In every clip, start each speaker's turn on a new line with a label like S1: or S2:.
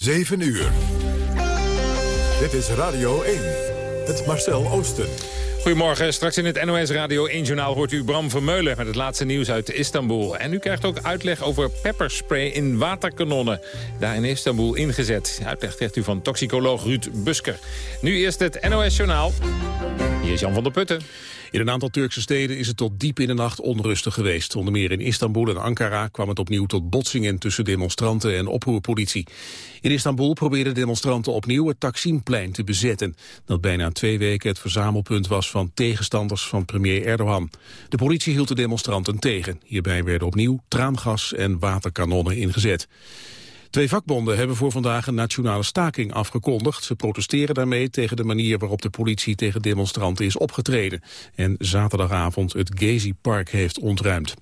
S1: 7 uur. Dit is Radio 1. Het Marcel Oosten.
S2: Goedemorgen, straks in het NOS Radio 1-journaal hoort u Bram Vermeulen... met het laatste nieuws uit Istanbul. En u krijgt ook uitleg over pepperspray in waterkanonnen. Daar in Istanbul ingezet. Uitleg krijgt u van toxicoloog Ruud Busker. Nu eerst het NOS-journaal. Hier is Jan van der Putten.
S3: In een aantal Turkse steden is het tot diep in de nacht onrustig geweest. Onder meer in Istanbul en Ankara kwam het opnieuw tot botsingen tussen demonstranten en oproerpolitie. In Istanbul probeerden demonstranten opnieuw het Taksimplein te bezetten. Dat bijna twee weken het verzamelpunt was van tegenstanders van premier Erdogan. De politie hield de demonstranten tegen. Hierbij werden opnieuw traangas en waterkanonnen ingezet. Twee vakbonden hebben voor vandaag een nationale staking afgekondigd. Ze protesteren daarmee tegen de manier waarop de politie tegen demonstranten is opgetreden. En zaterdagavond het Gezi Park heeft ontruimd.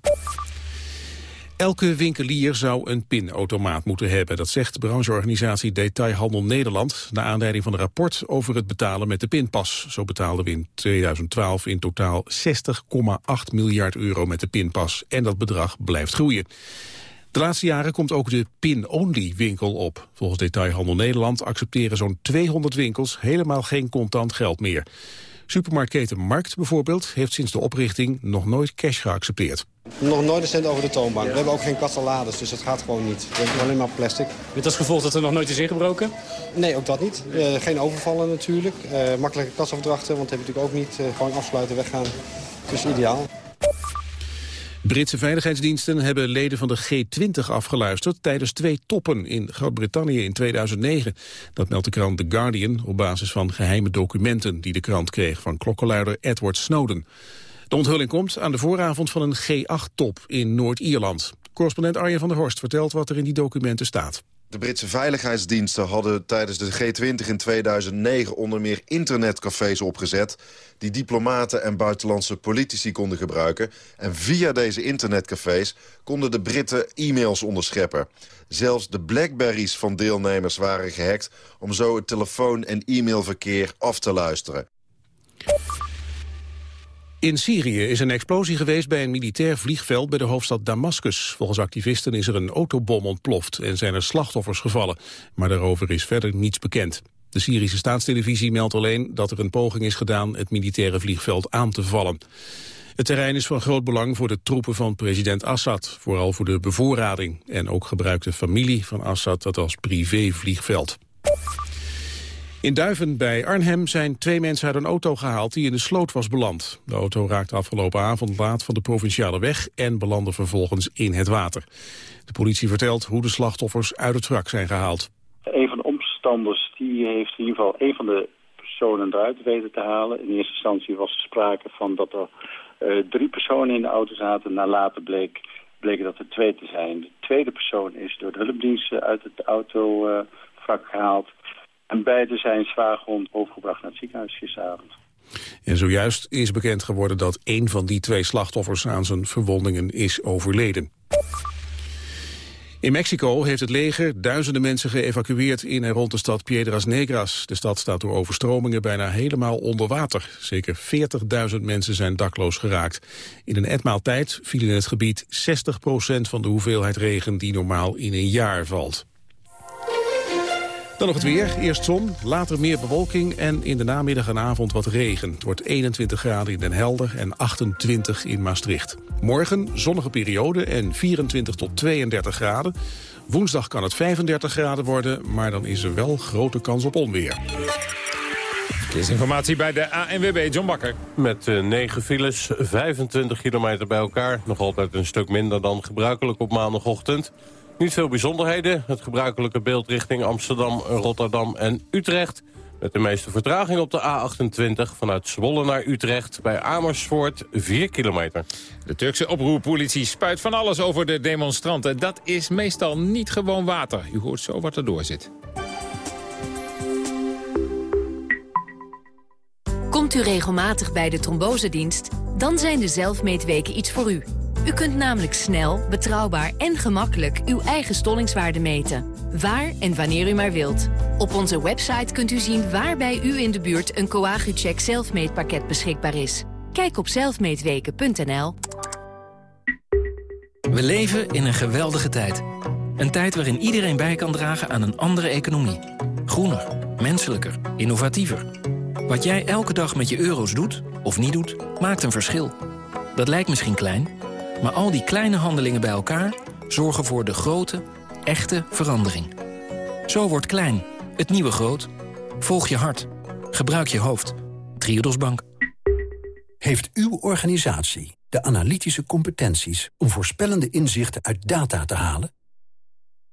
S3: Elke winkelier zou een pinautomaat moeten hebben. Dat zegt brancheorganisatie Detailhandel Nederland... naar aanleiding van een rapport over het betalen met de pinpas. Zo betaalden we in 2012 in totaal 60,8 miljard euro met de pinpas. En dat bedrag blijft groeien. De laatste jaren komt ook de pin-only winkel op. Volgens Detailhandel Nederland accepteren zo'n 200 winkels helemaal geen contant geld meer. Supermarktketen Markt bijvoorbeeld heeft sinds de oprichting nog nooit cash geaccepteerd.
S4: Nog nooit een cent over de toonbank. We hebben ook geen kassalades, dus dat gaat gewoon niet. We hebben alleen maar plastic.
S5: Met als gevolg dat er nog nooit is ingebroken?
S4: Nee, ook dat niet. Uh, geen overvallen natuurlijk. Uh, makkelijke kasoverdrachten, want dat heb je natuurlijk ook niet. Uh, gewoon afsluiten, weggaan. Dus ideaal.
S3: Britse veiligheidsdiensten hebben leden van de G20 afgeluisterd tijdens twee toppen in Groot-Brittannië in 2009. Dat meldt de krant The Guardian op basis van geheime documenten die de krant kreeg van klokkenluider Edward Snowden. De onthulling komt aan de vooravond van een G8-top in Noord-Ierland. Correspondent Arjen van der Horst vertelt wat er in die documenten staat.
S6: De Britse veiligheidsdiensten hadden tijdens de G20 in 2009 onder meer internetcafés opgezet... die diplomaten en buitenlandse politici konden gebruiken. En via deze internetcafés konden de Britten e-mails onderscheppen. Zelfs de Blackberries van deelnemers waren gehackt... om zo het telefoon- en e-mailverkeer af te luisteren.
S3: In Syrië is een explosie geweest bij een militair vliegveld bij de hoofdstad Damascus. Volgens activisten is er een autobom ontploft en zijn er slachtoffers gevallen. Maar daarover is verder niets bekend. De Syrische staatstelevisie meldt alleen dat er een poging is gedaan het militaire vliegveld aan te vallen. Het terrein is van groot belang voor de troepen van president Assad, vooral voor de bevoorrading. En ook gebruikt de familie van Assad dat als privévliegveld. In Duiven bij Arnhem zijn twee mensen uit een auto gehaald die in de sloot was beland. De auto raakte afgelopen avond laat van de provinciale weg en belandde vervolgens in het water. De politie vertelt hoe de slachtoffers uit het wrak zijn gehaald.
S7: Een van de omstanders die heeft in ieder geval een van de personen eruit weten te halen. In eerste instantie was er sprake van dat er uh, drie personen in de auto zaten. Na later bleek, bleken dat er twee te zijn. De tweede persoon is door de hulpdiensten uit het autovrak uh, gehaald. En beide zijn zwaar gewond overgebracht naar het ziekenhuis gisteravond.
S3: En zojuist is bekend geworden dat een van die twee slachtoffers aan zijn verwondingen is overleden. In Mexico heeft het leger duizenden mensen geëvacueerd in en rond de stad Piedras Negras. De stad staat door overstromingen bijna helemaal onder water. Zeker 40.000 mensen zijn dakloos geraakt. In een etmaal tijd viel in het gebied 60% van de hoeveelheid regen die normaal in een jaar valt. Dan nog het weer. Eerst zon, later meer bewolking en in de namiddag en avond wat regen. Het wordt 21 graden in Den Helder en 28 in Maastricht. Morgen zonnige periode en 24 tot 32 graden. Woensdag kan het 35 graden worden, maar dan is er wel grote kans op onweer.
S2: is informatie bij de ANWB, John Bakker.
S8: Met uh, 9 files, 25 kilometer bij elkaar. Nog altijd een stuk minder dan gebruikelijk op maandagochtend. Niet veel bijzonderheden. Het gebruikelijke beeld richting Amsterdam, Rotterdam en Utrecht. Met de meeste vertraging op de A28 vanuit Zwolle naar Utrecht... bij Amersfoort 4 kilometer.
S2: De Turkse oproerpolitie spuit van alles over de demonstranten. Dat is meestal niet gewoon water. U hoort zo wat erdoor zit.
S9: Komt u regelmatig bij de trombosedienst? Dan zijn de zelfmeetweken iets voor u. U kunt namelijk snel, betrouwbaar en gemakkelijk uw eigen stollingswaarde meten. Waar en wanneer u maar wilt. Op onze website kunt u zien waar bij u in de buurt een Coagucheck zelfmeetpakket beschikbaar is. Kijk op zelfmeetweken.nl.
S10: We leven in een geweldige tijd. Een tijd waarin iedereen bij kan dragen aan een andere economie. Groener, menselijker, innovatiever. Wat jij elke dag met je euro's doet, of niet doet, maakt een verschil. Dat lijkt misschien klein, maar al die kleine handelingen bij elkaar... zorgen voor de grote, echte verandering. Zo wordt klein, het nieuwe groot. Volg je hart. Gebruik je hoofd. Triodos Bank.
S11: Heeft uw organisatie de analytische competenties... om voorspellende inzichten uit data te halen?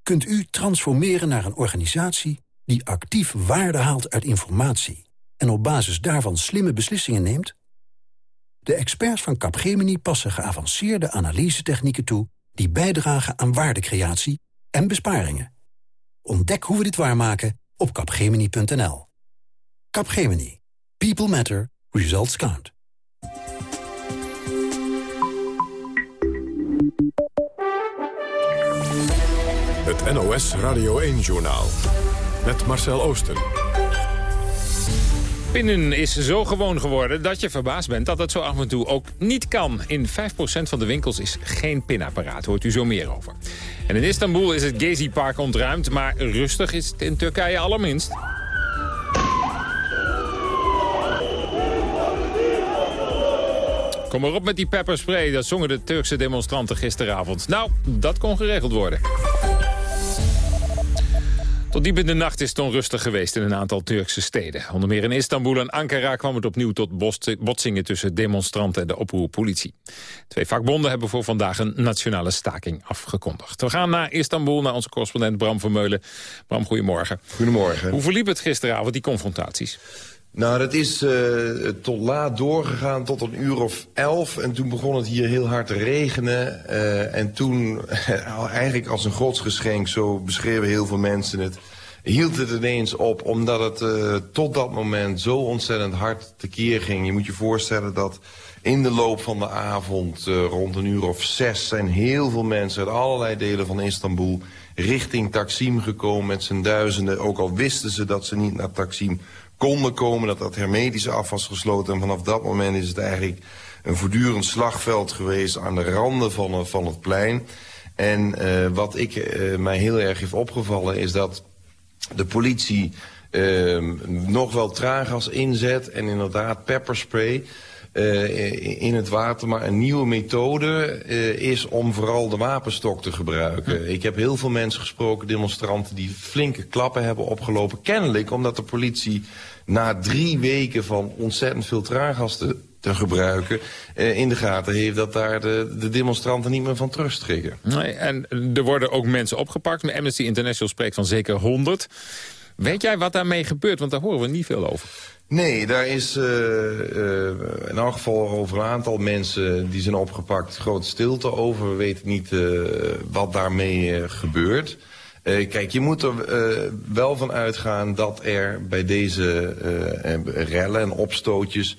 S11: Kunt u transformeren naar een organisatie die actief waarde haalt uit informatie... en op basis daarvan slimme beslissingen neemt? De experts van Capgemini passen geavanceerde analysetechnieken toe... die bijdragen aan waardecreatie en besparingen. Ontdek hoe we dit waarmaken op capgemini.nl. Capgemini. People matter. Results count.
S1: Het NOS Radio 1-journaal. Met Marcel Oosten.
S2: Pinnen is zo gewoon geworden dat je verbaasd bent dat het zo af en toe ook niet kan. In 5% van de winkels is geen pinapparaat, hoort u zo meer over. En in Istanbul is het Gezi Park ontruimd, maar rustig is het in Turkije allerminst. Kom maar op met die pepperspray, dat zongen de Turkse demonstranten gisteravond. Nou, dat kon geregeld worden. Tot diep in de nacht is het onrustig geweest in een aantal Turkse steden. Onder meer in Istanbul en Ankara kwam het opnieuw tot botsingen tussen demonstranten en de oproerpolitie. Twee vakbonden hebben voor vandaag een nationale staking afgekondigd. We gaan naar Istanbul, naar onze correspondent Bram Vermeulen. Bram, goedemorgen.
S12: Goedemorgen.
S2: Hoe verliep het gisteravond, die confrontaties?
S12: Nou, dat is uh, tot laat doorgegaan, tot een uur of elf. En toen begon het hier heel hard te regenen. Uh, en toen, eigenlijk als een godsgeschenk, zo beschreven heel veel mensen het... hield het ineens op, omdat het uh, tot dat moment zo ontzettend hard tekeer ging. Je moet je voorstellen dat in de loop van de avond, rond een uur of zes... zijn heel veel mensen uit allerlei delen van Istanbul richting Taksim gekomen met z'n duizenden. Ook al wisten ze dat ze niet naar Taksim konden komen, dat dat hermetisch af was gesloten. En vanaf dat moment is het eigenlijk een voortdurend slagveld geweest aan de randen van, van het plein. En uh, wat ik, uh, mij heel erg heeft opgevallen is dat de politie uh, nog wel traangas inzet en inderdaad pepperspray... Uh, in het water. Maar een nieuwe methode uh, is om vooral de wapenstok te gebruiken. Ik heb heel veel mensen gesproken, demonstranten... die flinke klappen hebben opgelopen. Kennelijk omdat de politie na drie weken van ontzettend veel traangas te, te gebruiken... Uh, in de gaten heeft dat daar de, de demonstranten niet meer van terugstrikken.
S2: Nee, en er worden ook mensen opgepakt. Amnesty International spreekt van zeker 100. Weet jij wat daarmee gebeurt? Want daar horen we niet veel over.
S12: Nee, daar is uh, uh, in elk geval over een aantal mensen die zijn opgepakt grote stilte over. We weten niet uh, wat daarmee gebeurt. kijk, je moet er wel van uitgaan dat er bij deze rellen en opstootjes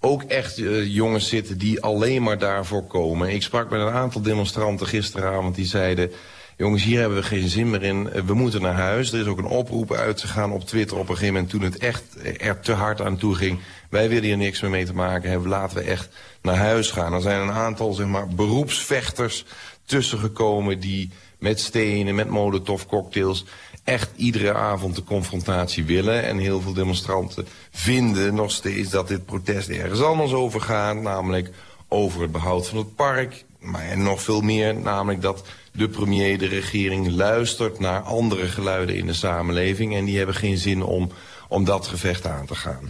S12: ook echt jongens zitten die alleen maar daarvoor komen. Ik sprak met een aantal demonstranten gisteravond die zeiden... Jongens, hier hebben we geen zin meer in. We moeten naar huis. Er is ook een oproep uitgegaan op Twitter op een gegeven moment... toen het echt er te hard aan toe ging. Wij willen hier niks meer mee te maken hebben. Laten we echt naar huis gaan. Er zijn een aantal zeg maar, beroepsvechters tussengekomen... die met stenen, met molotov cocktails echt iedere avond de confrontatie willen. En heel veel demonstranten vinden nog steeds dat dit protest ergens anders over gaat. Namelijk over het behoud van het park. Maar en nog veel meer, namelijk dat de premier, de regering luistert naar andere geluiden in de samenleving. En die hebben geen zin om, om dat gevecht aan te gaan.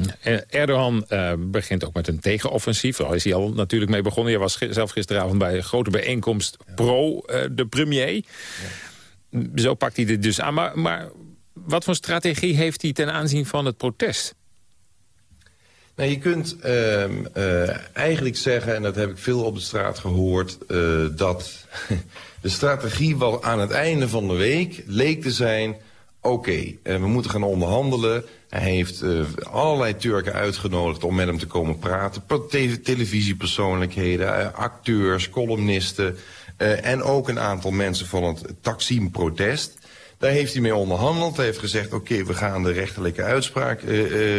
S2: Erdogan uh, begint ook met een tegenoffensief. Daar is hij al natuurlijk mee begonnen. Je was zelf gisteravond bij een grote bijeenkomst pro uh, de premier. Ja. Zo pakt hij dit dus aan. Maar, maar wat voor strategie heeft hij ten aanzien van het protest?
S12: Nou, je kunt uh, uh, eigenlijk zeggen, en dat heb ik veel op de straat gehoord... Uh, dat de strategie wel aan het einde van de week leek te zijn... oké, okay, we moeten gaan onderhandelen. Hij heeft allerlei Turken uitgenodigd om met hem te komen praten. Te televisiepersoonlijkheden, acteurs, columnisten... en ook een aantal mensen van het Taksim-protest... Daar heeft hij mee onderhandeld. Hij heeft gezegd, oké, we gaan de rechterlijke uitspraak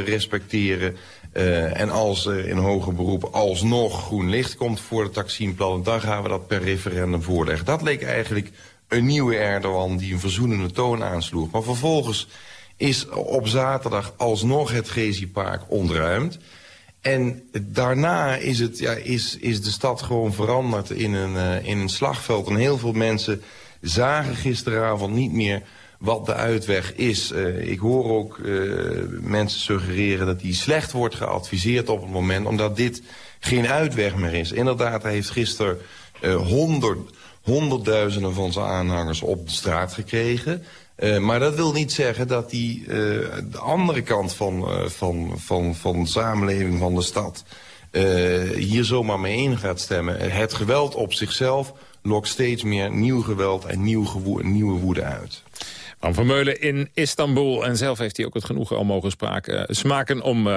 S12: respecteren. Uh, en als er in hoger beroep alsnog groen licht komt voor het taximplan... dan gaan we dat per referendum voorleggen. Dat leek eigenlijk een nieuwe Erdogan die een verzoenende toon aansloeg. Maar vervolgens is op zaterdag alsnog het Gezi-park ontruimd. En daarna is, het, ja, is, is de stad gewoon veranderd in een, uh, in een slagveld. En heel veel mensen zagen gisteravond niet meer wat de uitweg is. Uh, ik hoor ook uh, mensen suggereren dat die slecht wordt geadviseerd op het moment... omdat dit geen uitweg meer is. Inderdaad, hij heeft gisteren honderd, honderdduizenden van zijn aanhangers op de straat gekregen... Uh, maar dat wil niet zeggen dat die uh, de andere kant van, uh, van, van, van de samenleving van de stad... hier zomaar mee in gaat stemmen. Het geweld op zichzelf lokt steeds meer nieuw geweld en nieuw nieuwe woede uit.
S2: Van Vermeulen in Istanbul. En zelf heeft hij ook het genoegen al mogen spraken, smaken om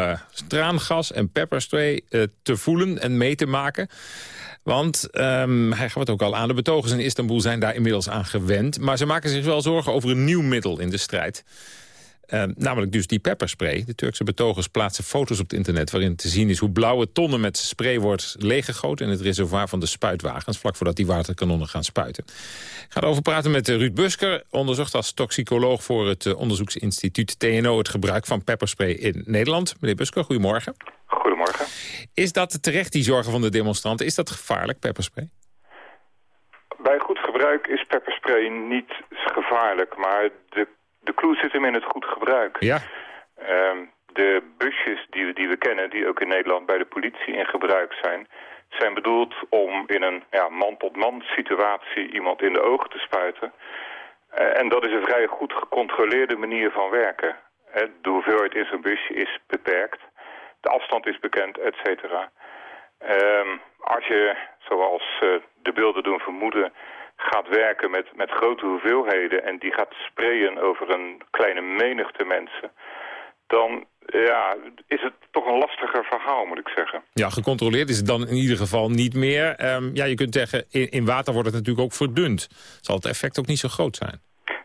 S2: traangas en pepperspray te voelen en mee te maken. Want um, hij gaf het ook al aan, de betogers in Istanbul zijn daar inmiddels aan gewend. Maar ze maken zich wel zorgen over een nieuw middel in de strijd. Uh, namelijk dus die pepperspray. De Turkse betogers plaatsen foto's op het internet... waarin te zien is hoe blauwe tonnen met spray wordt leeggegoten... in het reservoir van de spuitwagens... vlak voordat die waterkanonnen gaan spuiten. Ik ga erover praten met eh, Ruud Busker... onderzocht als toxicoloog voor het uh, onderzoeksinstituut TNO... het gebruik van pepperspray in Nederland. Meneer Busker, goedemorgen.
S13: Goedemorgen.
S2: Is dat terecht, die zorgen van de demonstranten? Is dat gevaarlijk, pepperspray?
S13: Bij goed gebruik is pepperspray niet gevaarlijk, maar de, de clue zit hem in het goed gebruik.
S2: Ja.
S13: Um, de busjes die we, die we kennen, die ook in Nederland bij de politie in gebruik zijn... zijn bedoeld om in een ja, man-tot-man situatie iemand in de ogen te spuiten. Uh, en dat is een vrij goed gecontroleerde manier van werken. Uh, de hoeveelheid in zo'n busje is beperkt de afstand is bekend, et cetera. Um, als je, zoals uh, de beelden doen vermoeden, gaat werken met, met grote hoeveelheden... en die gaat sprayen over een kleine menigte mensen... dan ja, is het toch een lastiger verhaal, moet ik zeggen.
S2: Ja, gecontroleerd is het dan in ieder geval niet meer. Um, ja, je kunt zeggen, in, in water wordt het natuurlijk ook verdund. Zal het effect ook niet zo groot zijn?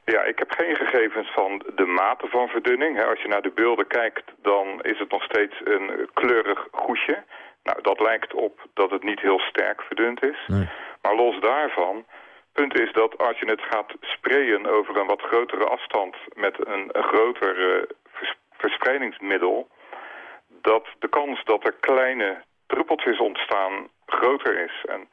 S13: Ja, ik heb geen gegevens van de mate van verdunning. Als je naar de beelden kijkt, dan is het nog steeds een kleurig goesje. Nou, dat lijkt op dat het niet heel sterk verdund is. Nee. Maar los daarvan, punt is dat als je het gaat sprayen over een wat grotere afstand met een, een groter vers verspreidingsmiddel, dat de kans dat er kleine druppeltjes ontstaan groter is. En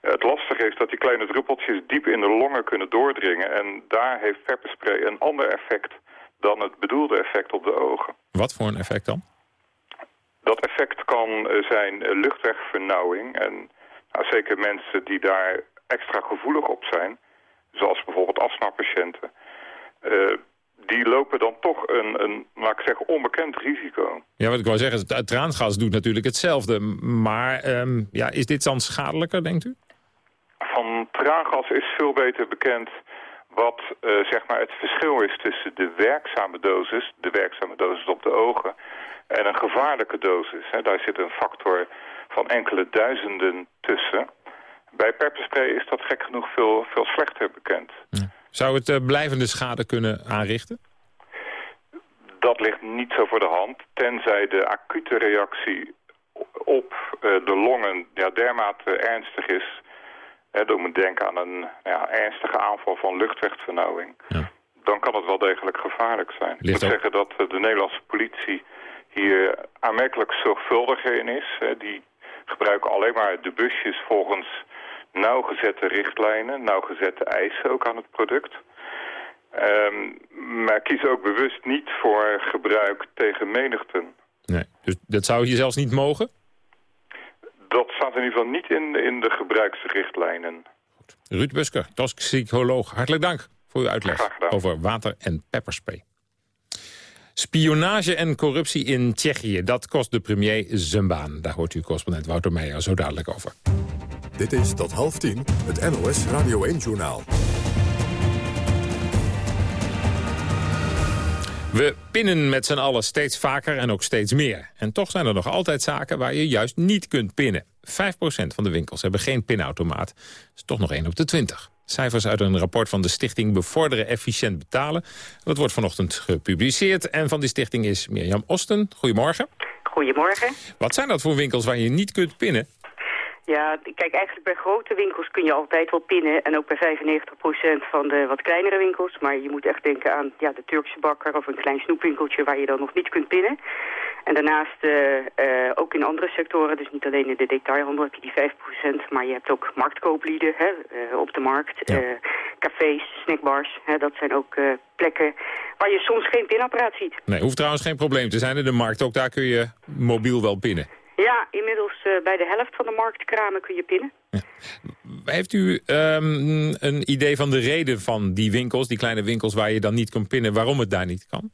S13: het lastige is dat die kleine druppeltjes diep in de longen kunnen doordringen. En daar heeft pepperspray een ander effect dan het bedoelde effect op de ogen.
S2: Wat voor een effect dan?
S13: Dat effect kan eh, zijn eh, luchtwegvernauwing. En nou, zeker mensen die daar extra gevoelig op zijn, zoals bijvoorbeeld astmapatiënten... Uh, die lopen dan toch een, een, laat ik zeggen, onbekend risico.
S2: Ja, wat ik wou zeggen, het traangas doet natuurlijk hetzelfde. Maar um, ja, is dit dan schadelijker, denkt u?
S13: van traangas is veel beter bekend wat uh, zeg maar het verschil is tussen de werkzame dosis, de werkzame dosis op de ogen, en een gevaarlijke dosis. Hè. Daar zit een factor van enkele duizenden tussen. Bij pepperspray is dat gek genoeg veel, veel slechter bekend.
S2: Zou het uh, blijvende schade kunnen aanrichten?
S13: Dat ligt niet zo voor de hand, tenzij de acute reactie op uh, de longen ja, dermate ernstig is He, door moet denken aan een ja, ernstige aanval van luchtwegvernauwing. Ja. Dan kan het wel degelijk gevaarlijk zijn. ik moet zeggen dat de Nederlandse politie hier aanmerkelijk zorgvuldiger in is. die gebruiken alleen maar de busjes volgens nauwgezette richtlijnen, nauwgezette eisen ook aan het product. Um, maar kiezen ook bewust niet voor gebruik tegen menigten.
S2: Nee, dus dat zou hier zelfs niet mogen?
S13: Dat staat in ieder geval niet in, in de gebruiksrichtlijnen.
S2: Goed. Ruud Busker, toxicoloog, hartelijk dank voor uw uitleg over water en pepperspray. Spionage en corruptie in Tsjechië, dat kost de premier zijn baan. Daar hoort u correspondent Wouter Meijer zo dadelijk over.
S1: Dit is tot half tien het NOS Radio 1-journaal.
S2: We pinnen met z'n allen steeds vaker en ook steeds meer. En toch zijn er nog altijd zaken waar je juist niet kunt pinnen. 5% van de winkels hebben geen pinautomaat. Dat is toch nog 1 op de 20. Cijfers uit een rapport van de stichting Bevorderen Efficiënt Betalen. Dat wordt vanochtend gepubliceerd. En van die stichting is Mirjam Osten. Goedemorgen.
S14: Goedemorgen.
S2: Wat zijn dat voor winkels waar je niet kunt pinnen?
S14: Ja, kijk, eigenlijk bij grote winkels kun je altijd wel pinnen. En ook bij 95% van de wat kleinere winkels. Maar je moet echt denken aan ja, de Turkse bakker of een klein snoepwinkeltje waar je dan nog niet kunt pinnen. En daarnaast uh, uh, ook in andere sectoren, dus niet alleen in de detailhandel heb je die 5%. Maar je hebt ook marktkooplieden hè, uh, op de markt. cafés, snackbars, hè, dat zijn ook plekken waar je soms geen pinapparaat ziet.
S2: Nee, hoeft trouwens geen probleem te zijn in de markt. Ook daar kun je mobiel wel pinnen.
S14: Ja, inmiddels uh, bij de helft van de marktkramen kun je pinnen. Ja.
S2: Heeft u um, een idee van de reden van die winkels, die kleine winkels waar je dan niet kan pinnen, waarom het daar niet kan?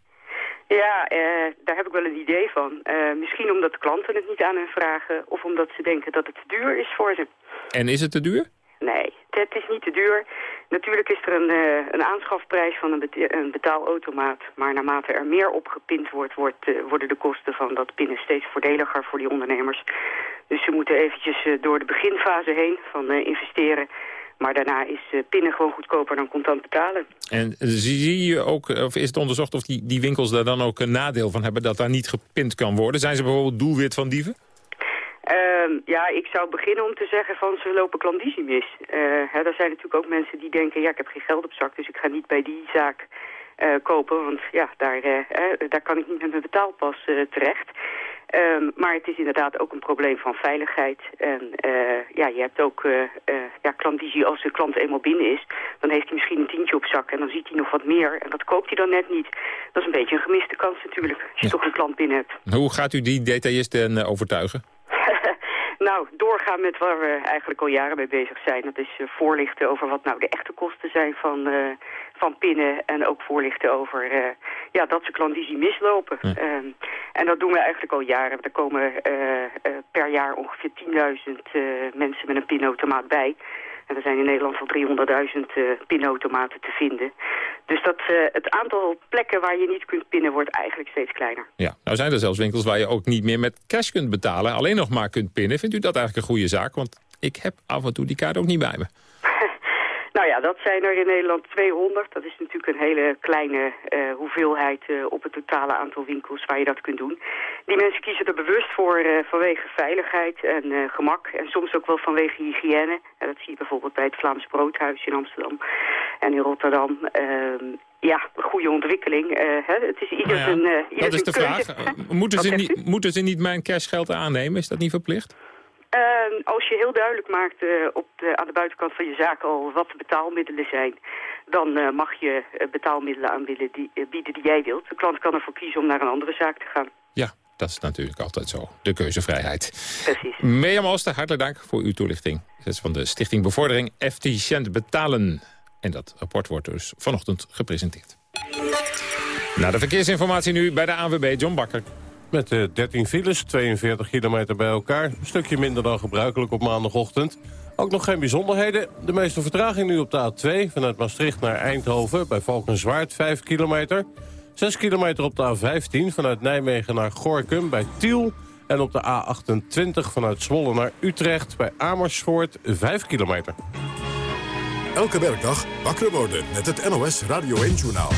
S14: Ja, uh, daar heb ik wel een idee van. Uh, misschien omdat de klanten het niet aan hen vragen of omdat ze denken dat het te duur is voor ze.
S2: En is het te duur?
S14: Nee, het is niet te duur. Natuurlijk is er een, uh, een aanschafprijs van een, beta een, betaalautomaat. Maar naarmate er meer opgepind wordt, wordt uh, worden de kosten van dat pinnen steeds voordeliger voor die ondernemers. Dus ze moeten eventjes uh, door de beginfase heen van investeren. Maar daarna is pinnen gewoon goedkoper dan contant betalen.
S2: En zie je ook, of is het onderzocht of die, die winkels daar dan ook een nadeel van hebben... dat daar niet gepind kan worden? Zijn ze bijvoorbeeld doelwit van dieven?
S14: Uh, ja, ik zou beginnen om te zeggen van ze lopen klandizie mis. Uh, er zijn natuurlijk ook mensen die denken, ja, ik heb geen geld op zak, dus ik ga niet bij die zaak uh, kopen. Want ja, daar, uh, daar kan ik niet met mijn betaalpas terecht. Um, maar het is inderdaad ook een probleem van veiligheid. En ja, je hebt ook ja, klandizie als de klant eenmaal binnen is. Dan heeft hij misschien een tientje op zak en dan ziet hij nog wat meer. En dat koopt hij dan net niet. Dat is een beetje een gemiste kans natuurlijk, als je ja. toch een klant binnen hebt.
S2: Hoe gaat u die detailisten overtuigen?
S14: Nou, doorgaan met waar we eigenlijk al jaren mee bezig zijn. Dat is uh, voorlichten over wat nou de echte kosten zijn van, uh, van pinnen. En ook voorlichten over uh, ja, dat ze klandizie mislopen. Ja. Um, en dat doen we eigenlijk al jaren. Er komen per jaar ongeveer 10.000 mensen met een pinautomaat bij. En er zijn in Nederland al 300.000 uh, pinautomaten te vinden. Dus dat, uh, het aantal plekken waar je niet kunt pinnen wordt eigenlijk steeds kleiner.
S2: Ja, nou zijn er zelfs winkels waar je ook niet meer met cash kunt betalen. Alleen nog maar kunt pinnen. Vindt u dat eigenlijk een goede zaak? Want ik heb af en toe die kaart ook niet bij me.
S14: Nou ja, dat zijn er in Nederland 200. Dat is natuurlijk een hele kleine uh, hoeveelheid uh, op het totale aantal winkels waar je dat kunt doen. Die mensen kiezen er bewust voor uh, vanwege veiligheid en gemak. En soms ook wel vanwege hygiëne. En dat zie je bijvoorbeeld bij het Vlaams Broodhuis in Amsterdam en in Rotterdam. Ehm, ja, goede ontwikkeling. Hè? Het is ieder
S2: nou ja,
S14: een uh,
S2: Dat is de vraag. moeten, ze niet, moeten ze niet mijn cashgeld aannemen? Is dat niet verplicht?
S14: Uh, als je heel duidelijk maakt uh, op de, aan de buitenkant van je zaak al wat de betaalmiddelen zijn... dan uh, mag je betaalmiddelen aanbieden die, bieden die jij wilt. De klant kan ervoor kiezen om naar een andere zaak te gaan.
S2: Ja, dat is natuurlijk altijd zo. De keuzevrijheid.
S14: Precies.
S2: Mirjam Ooster, hartelijk dank voor uw toelichting. Dat is van de Stichting Bevordering Efficiënt Betalen. En dat rapport wordt dus vanochtend gepresenteerd. Na de verkeersinformatie nu bij de ANWB, John Bakker.
S8: Met uh, 13 files, 42 kilometer bij elkaar. Een stukje minder dan gebruikelijk op maandagochtend. Ook nog geen bijzonderheden. De meeste vertraging nu op de A2 vanuit Maastricht naar Eindhoven... bij Valkenswaard 5 kilometer. 6 kilometer op de A15 vanuit Nijmegen naar Gorkum bij Tiel... en op de A28 vanuit Zwolle naar Utrecht bij Amersfoort 5 kilometer.
S1: Elke werkdag wakker worden met het NOS Radio 1-journaal.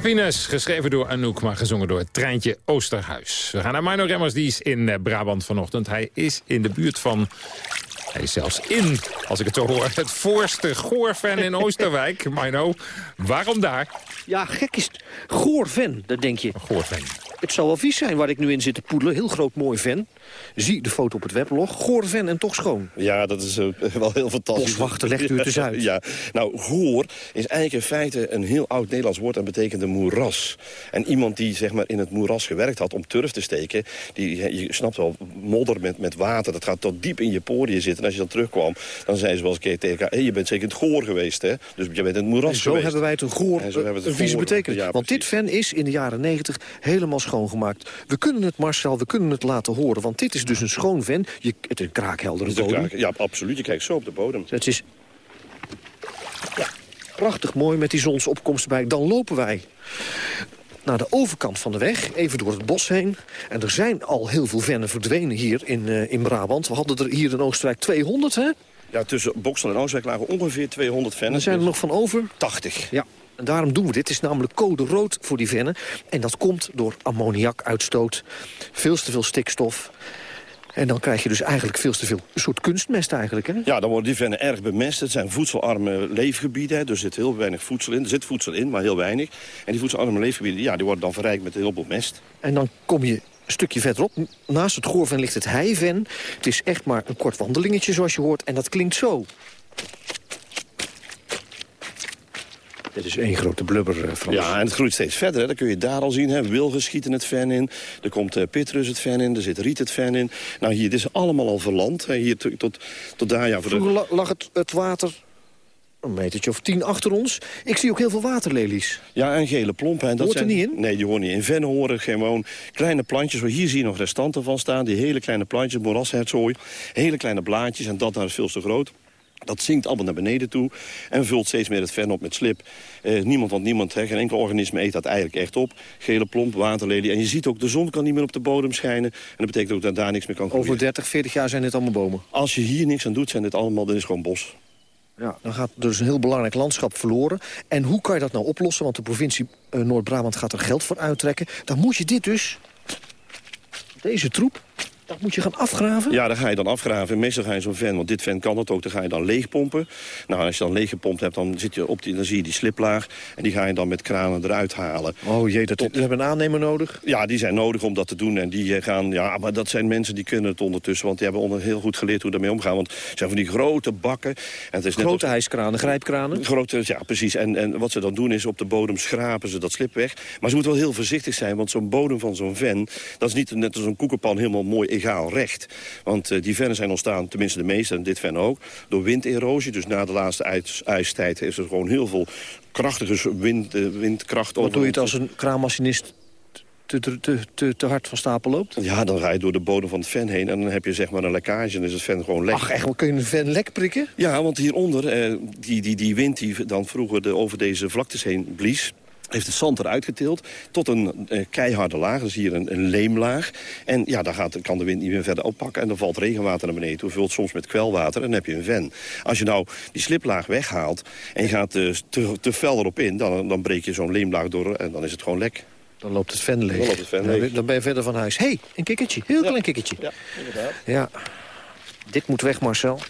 S2: Happiness, geschreven door Anouk, maar gezongen door het Treintje Oosterhuis. We gaan naar Mino Remmers, die is in eh, Brabant vanochtend. Hij is in de buurt van hij is zelfs in, als ik het zo hoor, het voorste Goorven in Oosterwijk. Mino, waarom daar?
S15: Ja, gek is het. Goorven, dat denk je.
S2: Goorven.
S15: Het zal wel vies zijn waar ik nu in zit te poedelen. Heel groot mooi ven. Zie de foto op het weblog. Goor ven en toch schoon.
S16: Ja, dat is uh, wel heel fantastisch.
S15: Boswachter, legt u het eens uit.
S16: ja, nou, goor is eigenlijk in feite een heel oud Nederlands woord... en betekent een moeras. En iemand die zeg maar, in het moeras gewerkt had om turf te steken... Die, je snapt wel, modder met, met water, dat gaat tot diep in je poriën zitten. En als je dan terugkwam, dan zei ze wel eens een keer tegen elkaar... Hey, je bent zeker het goor geweest, hè? Dus je bent in het moeras
S15: en zo hebben wij het een goor, een vieze betekenis. Want dit ven is in de jaren negentig helemaal schoongemaakt. We kunnen het, Marcel, we kunnen het laten horen. Want dit is dus een schoon ven. Je, het is een kraakheldere bodem. Kraak,
S16: ja, absoluut. Je kijkt zo op de bodem.
S15: Het is ja, prachtig mooi met die zonsopkomst bij. Dan lopen wij naar de overkant van de weg, even door het bos heen. En er zijn al heel veel vennen verdwenen hier in, uh, in Brabant. We hadden er hier in Oostenrijk 200, hè?
S16: Ja, tussen Boksel en Oostenrijk lagen ongeveer 200 vennen.
S15: Er zijn er nog van over?
S16: 80.
S15: Ja. En daarom doen we dit. Het is namelijk code rood voor die vennen. En dat komt door ammoniakuitstoot. Veel te veel stikstof. En dan krijg je dus eigenlijk veel te veel een soort kunstmest eigenlijk. Hè?
S16: Ja, dan worden die vennen erg bemest. Het zijn voedselarme leefgebieden. Hè. Er zit heel weinig voedsel in. Er zit voedsel in, maar heel weinig. En die voedselarme leefgebieden ja, die worden dan verrijkt met heel veel mest.
S15: En dan kom je een stukje verderop. Naast het goorven ligt het heiven. Het is echt maar een kort wandelingetje zoals je hoort. En dat klinkt zo. Dit is één grote blubber, uh, Frans.
S16: Ja, en het groeit steeds verder. Hè. Dat kun je daar al zien. Hè. Wilgen schieten het ven in. Er komt uh, Pitrus het ven in. Er zit riet het ven in. Nou, hier, dit is allemaal al verland. Hè. Hier tot, tot daar, ja. Voor
S15: Vroeger lag het, het water een metertje of tien achter ons. Ik zie ook heel veel waterlelies.
S16: Ja, en gele plompen. En dat
S15: hoort er
S16: zijn...
S15: niet in?
S16: Nee, die horen niet in. Vennen horen gewoon kleine plantjes. Hier zie je nog restanten van staan. Die hele kleine plantjes, morashertzooi. Hele kleine blaadjes en dat daar is veel te groot. Dat zinkt allemaal naar beneden toe en vult steeds meer het ven op met slip. Eh, niemand, want niemand, hè, geen enkel organisme eet dat eigenlijk echt op. Gele plomp, waterlelie. En je ziet ook, de zon kan niet meer op de bodem schijnen. En dat betekent ook dat daar niks meer kan groeien.
S15: Over 30, 40 jaar zijn dit allemaal bomen?
S16: Als je hier niks aan doet, zijn dit allemaal, dan is gewoon bos.
S15: Ja, dan gaat er dus een heel belangrijk landschap verloren. En hoe kan je dat nou oplossen? Want de provincie uh, Noord-Brabant gaat er geld voor uittrekken. Dan moet je dit dus, deze troep, dat moet je gaan afgraven?
S16: Ja, dan ga je dan afgraven. Meestal ga je zo'n ven, want dit ven kan het ook, dan ga je dan leegpompen. Nou, als je dan leeggepompt hebt, dan, zit je op die, dan zie je die sliplaag. En die ga je dan met kranen eruit halen.
S15: Oh jee, dat, Tot... we hebben een aannemer nodig?
S16: Ja, die zijn nodig om dat te doen. En die gaan, ja, maar dat zijn mensen die kunnen het ondertussen. Want die hebben onder heel goed geleerd hoe daarmee omgaan. Want het zijn van die grote bakken. En het is
S15: grote
S16: net
S15: hijskranen, grijpkranen?
S16: Grote, ja, precies. En, en wat ze dan doen is op de bodem schrapen ze dat slip weg. Maar ze moeten wel heel voorzichtig zijn, want zo'n bodem van zo'n ven... dat is niet net als een koekenpan helemaal mooi egaal recht. Want uh, die vennen zijn ontstaan, tenminste de meeste, en dit ven ook... door winderosie. Dus na de laatste ijs, ijstijd is er gewoon heel veel krachtige wind, uh, windkracht.
S15: Wat doe je het als een kraanmachinist te, te, te, te, hard van stapel loopt?
S16: Ja, dan ga je door de bodem van het ven heen en dan heb je zeg maar een lekkage en is het ven gewoon lek.
S15: Ach, echt? Kun je een ven lek prikken?
S16: Ja, want hieronder, eh, die, die, die wind die dan vroeger de, over deze vlaktes heen blies heeft het zand eruit getild tot een uh, keiharde laag. Dus hier een, een leemlaag. En ja, daar gaat, kan de wind niet meer verder oppakken. En dan valt regenwater naar beneden toe. Vult soms met kwelwater en dan heb je een ven. Als je nou die sliplaag weghaalt en je gaat uh, te, te fel erop in... dan, dan breek je zo'n leemlaag door en dan is het gewoon lek.
S15: Dan loopt het ven leeg.
S16: Dan, loopt het ven leeg.
S15: dan ben je verder van huis. Hé, hey, een kikkertje. Heel ja. klein kikkertje.
S16: Ja, inderdaad.
S15: Ja. Dit moet weg, Marcel.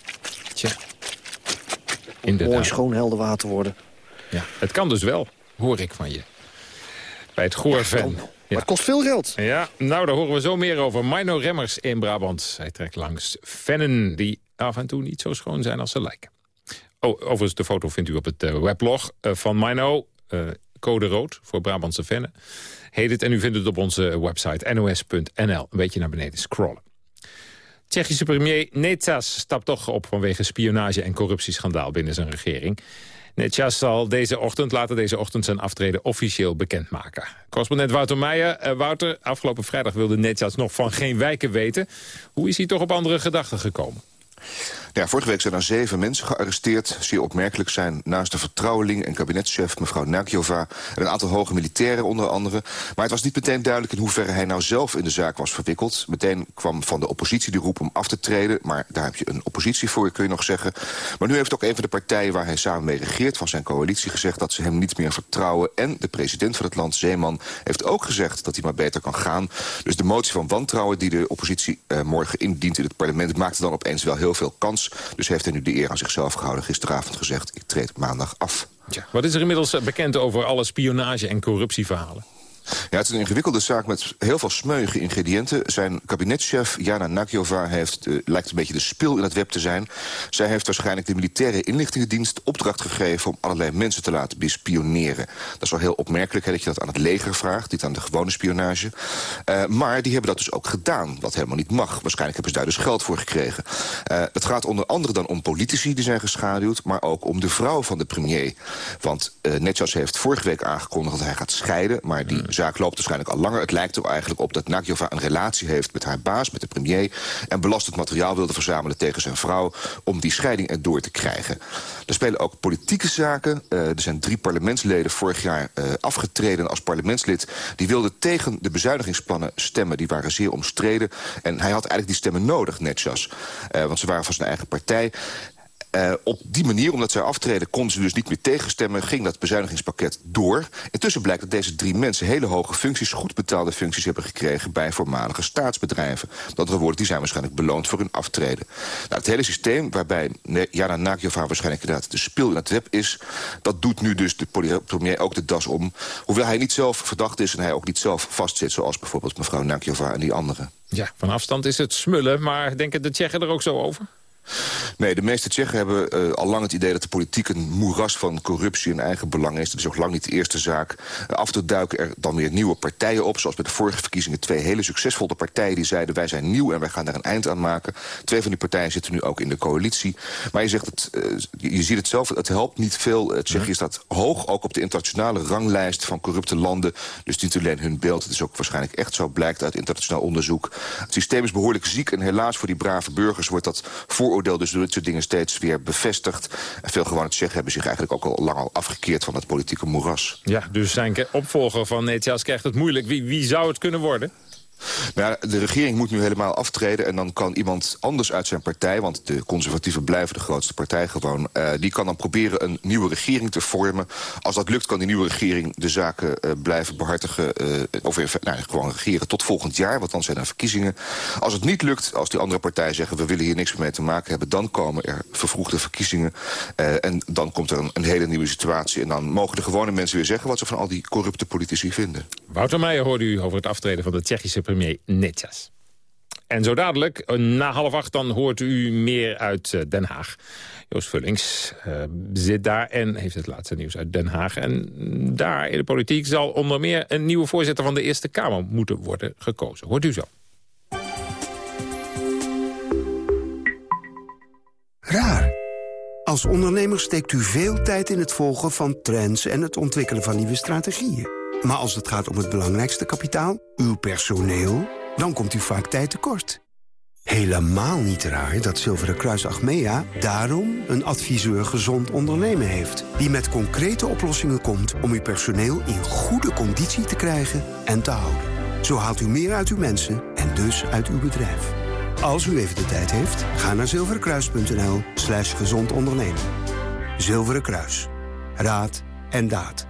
S2: Tja.
S15: Inderdaad. Mooi schoon helder water worden.
S2: Ja, het kan dus wel, hoor ik van je. Bij het Goorven.
S15: Ja, maar het kost veel geld.
S2: Ja, nou, daar horen we zo meer over. Mino Remmers in Brabant. Hij trekt langs vennen die af en toe niet zo schoon zijn als ze lijken. Oh, overigens, de foto vindt u op het uh, weblog uh, van Mino. Uh, code rood voor Brabantse vennen. Heet het en u vindt het op onze website nos.nl. Een beetje naar beneden scrollen. Tsjechische premier Netsas stapt toch op vanwege spionage en corruptieschandaal binnen zijn regering. Netjas zal deze ochtend, later deze ochtend zijn aftreden officieel bekendmaken. Correspondent Wouter Meijer. Uh, Wouter, afgelopen vrijdag wilde Netjas nog van geen wijken weten. Hoe is hij toch op andere gedachten gekomen?
S17: Ja, vorige week zijn er zeven mensen gearresteerd. Zeer opmerkelijk zijn naast de vertrouweling en kabinetschef mevrouw Nakiova... en een aantal hoge militairen onder andere. Maar het was niet meteen duidelijk in hoeverre hij nou zelf in de zaak was verwikkeld. Meteen kwam van de oppositie die roep om af te treden. Maar daar heb je een oppositie voor, kun je nog zeggen. Maar nu heeft ook een van de partijen waar hij samen mee regeert... van zijn coalitie gezegd dat ze hem niet meer vertrouwen. En de president van het land, Zeeman, heeft ook gezegd dat hij maar beter kan gaan. Dus de motie van wantrouwen die de oppositie uh, morgen indient in het parlement... maakte dan opeens wel heel veel kans dus heeft hij nu de eer aan zichzelf gehouden. Gisteravond gezegd, ik treed maandag af.
S2: Ja, wat is er inmiddels bekend over alle spionage- en corruptieverhalen?
S17: Ja, het is een ingewikkelde zaak met heel veel smeuïge ingrediënten. Zijn kabinetschef Jana Nakiova heeft, uh, lijkt een beetje de spil in het web te zijn. Zij heeft waarschijnlijk de militaire inlichtingendienst opdracht gegeven... om allerlei mensen te laten bespioneren. Dat is wel heel opmerkelijk hè, dat je dat aan het leger vraagt, niet aan de gewone spionage. Uh, maar die hebben dat dus ook gedaan, wat helemaal niet mag. Waarschijnlijk hebben ze daar dus geld voor gekregen. Uh, het gaat onder andere dan om politici die zijn geschaduwd... maar ook om de vrouw van de premier. Want uh, Netjas heeft vorige week aangekondigd dat hij gaat scheiden... maar die zaak loopt waarschijnlijk al langer. Het lijkt er eigenlijk op dat Nakjova een relatie heeft met haar baas, met de premier... en belastend materiaal wilde verzamelen tegen zijn vrouw... om die scheiding erdoor te krijgen. Er spelen ook politieke zaken. Uh, er zijn drie parlementsleden vorig jaar uh, afgetreden als parlementslid. Die wilden tegen de bezuinigingsplannen stemmen. Die waren zeer omstreden. En hij had eigenlijk die stemmen nodig, Netjas. Uh, want ze waren van zijn eigen partij. Uh, op die manier, omdat zij aftreden, konden ze dus niet meer tegenstemmen... ging dat bezuinigingspakket door. Intussen blijkt dat deze drie mensen hele hoge functies... goed betaalde functies hebben gekregen bij voormalige staatsbedrijven. Met andere woorden, die zijn waarschijnlijk beloond voor hun aftreden. Nou, het hele systeem waarbij Jana Nakiova waarschijnlijk inderdaad de spil in het web is... dat doet nu dus de premier ook de das om. Hoewel hij niet zelf verdacht is en hij ook niet zelf vastzit... zoals bijvoorbeeld mevrouw Nakiova en die anderen.
S2: Ja, van afstand is het smullen, maar denken de Tsjechen er ook zo over?
S17: Nee, de meeste Tsjechen hebben uh, al lang het idee dat de politiek een moeras van corruptie en eigen belang is. Dat is ook lang niet de eerste zaak. Uh, af en toe duiken er dan weer nieuwe partijen op. Zoals bij de vorige verkiezingen twee hele succesvolle partijen die zeiden wij zijn nieuw en wij gaan daar een eind aan maken. Twee van die partijen zitten nu ook in de coalitie. Maar je zegt het, uh, je ziet het zelf, het helpt niet veel. Tsjechië staat hoog, ook op de internationale ranglijst van corrupte landen. Dus niet alleen hun beeld, het is ook waarschijnlijk echt zo, blijkt uit internationaal onderzoek. Het systeem is behoorlijk ziek en helaas voor die brave burgers wordt dat dus door dit soort dingen steeds weer bevestigd. En veel gewone Tsjechen hebben zich eigenlijk ook al lang al afgekeerd van het politieke moeras.
S2: Ja, dus zijn opvolger van Netjas krijgt het moeilijk. Wie, wie zou het kunnen worden?
S17: Nou de regering moet nu helemaal aftreden... en dan kan iemand anders uit zijn partij... want de conservatieven blijven de grootste partij gewoon... Uh, die kan dan proberen een nieuwe regering te vormen. Als dat lukt, kan die nieuwe regering de zaken uh, blijven behartigen... Uh, of nou, gewoon regeren tot volgend jaar, want dan zijn er verkiezingen. Als het niet lukt, als die andere partijen zeggen... we willen hier niks meer mee te maken hebben... dan komen er vervroegde verkiezingen. en dan komt er een, een, hele nieuwe situatie. En dan mogen de gewone mensen weer zeggen... wat ze van al die corrupte politici vinden.
S2: Wouter Meijer hoorde u over het aftreden van de Tsjechische premier. En zo dadelijk, eh, na half acht, dan hoort u meer uit eh, Den Haag. Joost Vullings uh, zit daar en heeft het laatste nieuws uit Den Haag. En daar in de politiek zal onder meer een nieuwe voorzitter van de Eerste Kamer moeten worden gekozen. Hoort u zo.
S18: Raar. Als ondernemer steekt u veel tijd in het volgen van trends en het ontwikkelen van nieuwe strategieën. Maar als het gaat om het belangrijkste kapitaal, uw personeel, dan komt u vaak tijd tekort. Helemaal niet raar dat Zilveren Kruis Achmea daarom een adviseur gezond ondernemen heeft. Die met concrete oplossingen komt om uw personeel in goede conditie te krijgen en te houden. Zo haalt u meer uit uw mensen en dus uit uw bedrijf. Als u even de tijd heeft, ga naar zilverenkruis.nl slash gezond ondernemen. Zilveren Kruis. Raad en daad.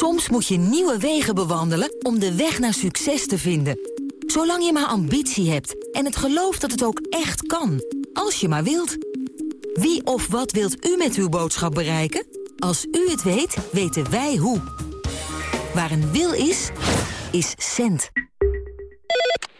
S19: Soms moet je nieuwe wegen bewandelen om de weg naar succes te vinden. Zolang je maar ambitie hebt en het gelooft dat het ook echt kan. Als je maar wilt. Wie of wat wilt u met uw boodschap bereiken? Als u het weet, weten wij hoe. Waar een wil is, is cent.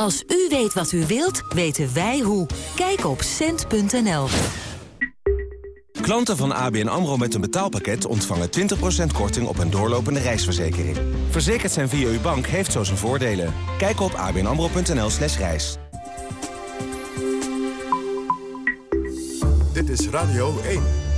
S19: Als u weet wat u wilt, weten wij hoe. Kijk op cent.nl.
S20: Klanten van ABN AMRO met een betaalpakket ontvangen 20% korting op een doorlopende reisverzekering. Verzekerd zijn via uw bank heeft zo zijn voordelen. Kijk op abnamro.nl slash reis.
S1: Dit is Radio 1.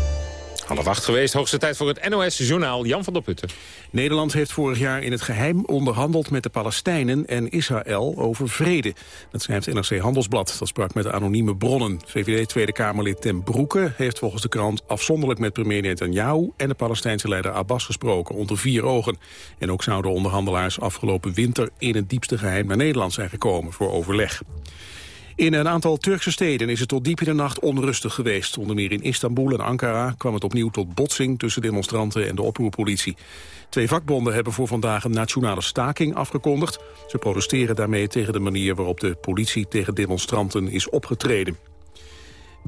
S2: Half acht geweest, hoogste tijd voor het NOS-journaal Jan van der Putten.
S3: Nederland heeft vorig jaar in het geheim onderhandeld met de Palestijnen en Israël over vrede. Dat schrijft NRC Handelsblad. Dat sprak met anonieme bronnen. VVD Tweede Kamerlid Ten Broeke heeft volgens de krant afzonderlijk met premier Netanyahu en de Palestijnse leider Abbas gesproken onder vier ogen. En ook zouden onderhandelaars afgelopen winter in het diepste geheim naar Nederland zijn gekomen voor overleg. In een aantal Turkse steden is het tot diep in de nacht onrustig geweest. Onder meer in Istanbul en Ankara kwam het opnieuw tot botsing tussen demonstranten en de oproerpolitie. Twee vakbonden hebben voor vandaag een nationale staking afgekondigd. Ze protesteren daarmee tegen de manier waarop de politie tegen demonstranten is opgetreden.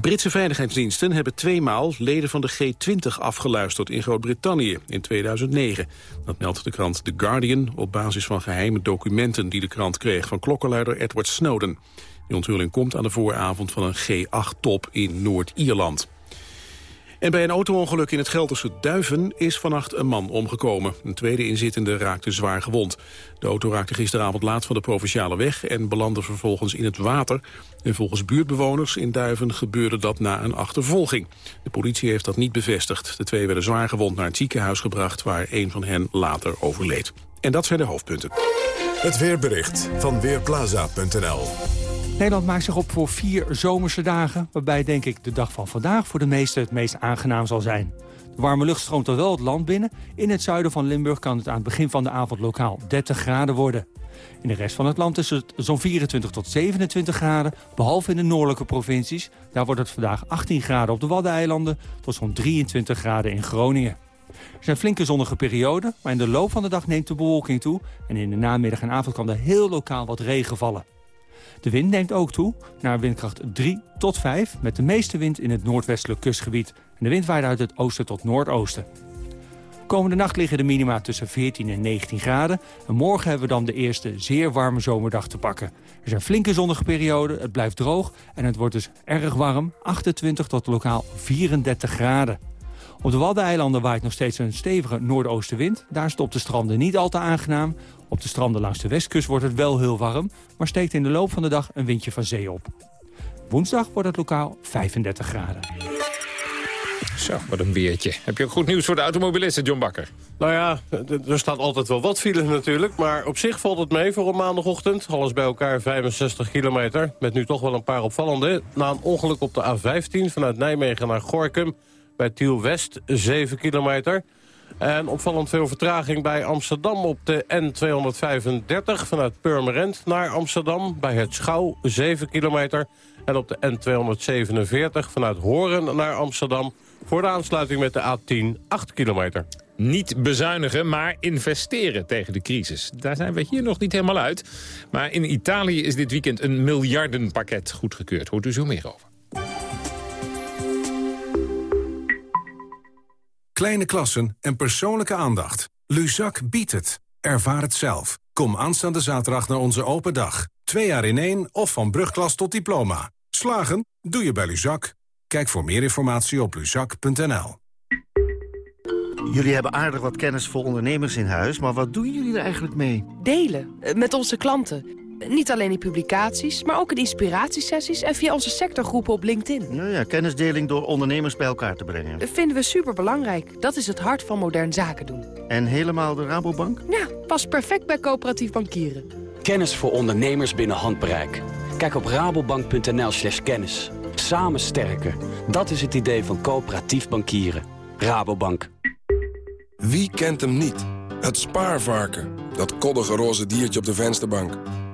S3: Britse veiligheidsdiensten hebben tweemaal leden van de G20 afgeluisterd in Groot-Brittannië in 2009. Dat meldt de krant The Guardian op basis van geheime documenten die de krant kreeg van klokkenluider Edward Snowden. Die onthulling komt aan de vooravond van een G8-top in Noord-Ierland. En bij een autoongeluk in het Gelderse Duiven is vannacht een man omgekomen. Een tweede inzittende raakte zwaar gewond. De auto raakte gisteravond laat van de provinciale weg en belandde vervolgens in het water. En volgens buurtbewoners in Duiven gebeurde dat na een achtervolging. De politie heeft dat niet bevestigd. De twee werden zwaar gewond naar het ziekenhuis gebracht waar een van hen later overleed. En dat zijn de hoofdpunten.
S1: Het weerbericht van Weerplaza.nl
S21: Nederland maakt zich op voor vier zomerse dagen... waarbij denk ik de dag van vandaag voor de meesten het meest aangenaam zal zijn. De warme lucht stroomt al wel het land binnen. In het zuiden van Limburg kan het aan het begin van de avond lokaal 30 graden worden. In de rest van het land is het zo'n 24 tot 27 graden, behalve in de noordelijke provincies. Daar wordt het vandaag 18 graden op de Waddeneilanden tot zo'n 23 graden in Groningen. Er zijn flinke zonnige perioden, maar in de loop van de dag neemt de bewolking toe... en in de namiddag en avond kan er heel lokaal wat regen vallen. De wind neemt ook toe naar windkracht 3 tot 5... met de meeste wind in het noordwestelijk kustgebied. En de wind waait uit het oosten tot noordoosten. Komende nacht liggen de minima tussen 14 en 19 graden. En morgen hebben we dan de eerste zeer warme zomerdag te pakken. Er zijn flinke zonnige perioden, het blijft droog... en het wordt dus erg warm, 28 tot lokaal 34 graden. Op de Waddeneilanden waait nog steeds een stevige noordoostenwind. Daar stopt de stranden niet al te aangenaam. Op de stranden langs de westkust wordt het wel heel warm... maar steekt in de loop van de dag een windje van zee op. Woensdag wordt het lokaal 35 graden.
S2: Zo, wat een weertje. Heb je ook goed nieuws voor de automobilisten, John Bakker?
S8: Nou ja, er staat altijd wel wat file natuurlijk. Maar op zich valt het mee voor een maandagochtend. Alles bij elkaar 65 kilometer. Met nu toch wel een paar opvallende. Na een ongeluk op de A15 vanuit Nijmegen naar Gorkum... bij Tiel West 7 kilometer... En opvallend veel vertraging bij Amsterdam op de N235... vanuit Purmerend naar Amsterdam bij het Schouw, 7 kilometer. En op de N247 vanuit Horen naar Amsterdam... voor de aansluiting met de A10, 8 kilometer.
S2: Niet bezuinigen, maar investeren tegen de crisis. Daar zijn we hier nog niet helemaal uit. Maar in Italië is dit weekend een miljardenpakket goedgekeurd. Hoort u zo meer over.
S22: Kleine klassen en persoonlijke aandacht. Luzak biedt het. Ervaar het zelf. Kom aanstaande zaterdag naar onze open dag. Twee jaar in één of van brugklas tot diploma. Slagen? Doe je bij Luzak. Kijk voor meer informatie op luzak.nl.
S23: Jullie hebben aardig wat kennis voor ondernemers in huis, maar wat doen jullie er eigenlijk mee?
S24: Delen, eh, met onze klanten. Niet alleen in publicaties, maar ook in inspiratiesessies en via onze sectorgroepen op LinkedIn.
S23: Nou ja, kennisdeling door ondernemers bij elkaar te brengen.
S24: Dat vinden we superbelangrijk. Dat is het hart van modern zaken doen.
S23: En helemaal de Rabobank?
S24: Ja, past perfect bij coöperatief bankieren.
S25: Kennis voor ondernemers binnen handbereik. Kijk op rabobank.nl slash kennis. Samen sterker. Dat is het idee van coöperatief bankieren. Rabobank.
S26: Wie kent hem niet? Het spaarvarken. Dat koddige roze diertje op de vensterbank.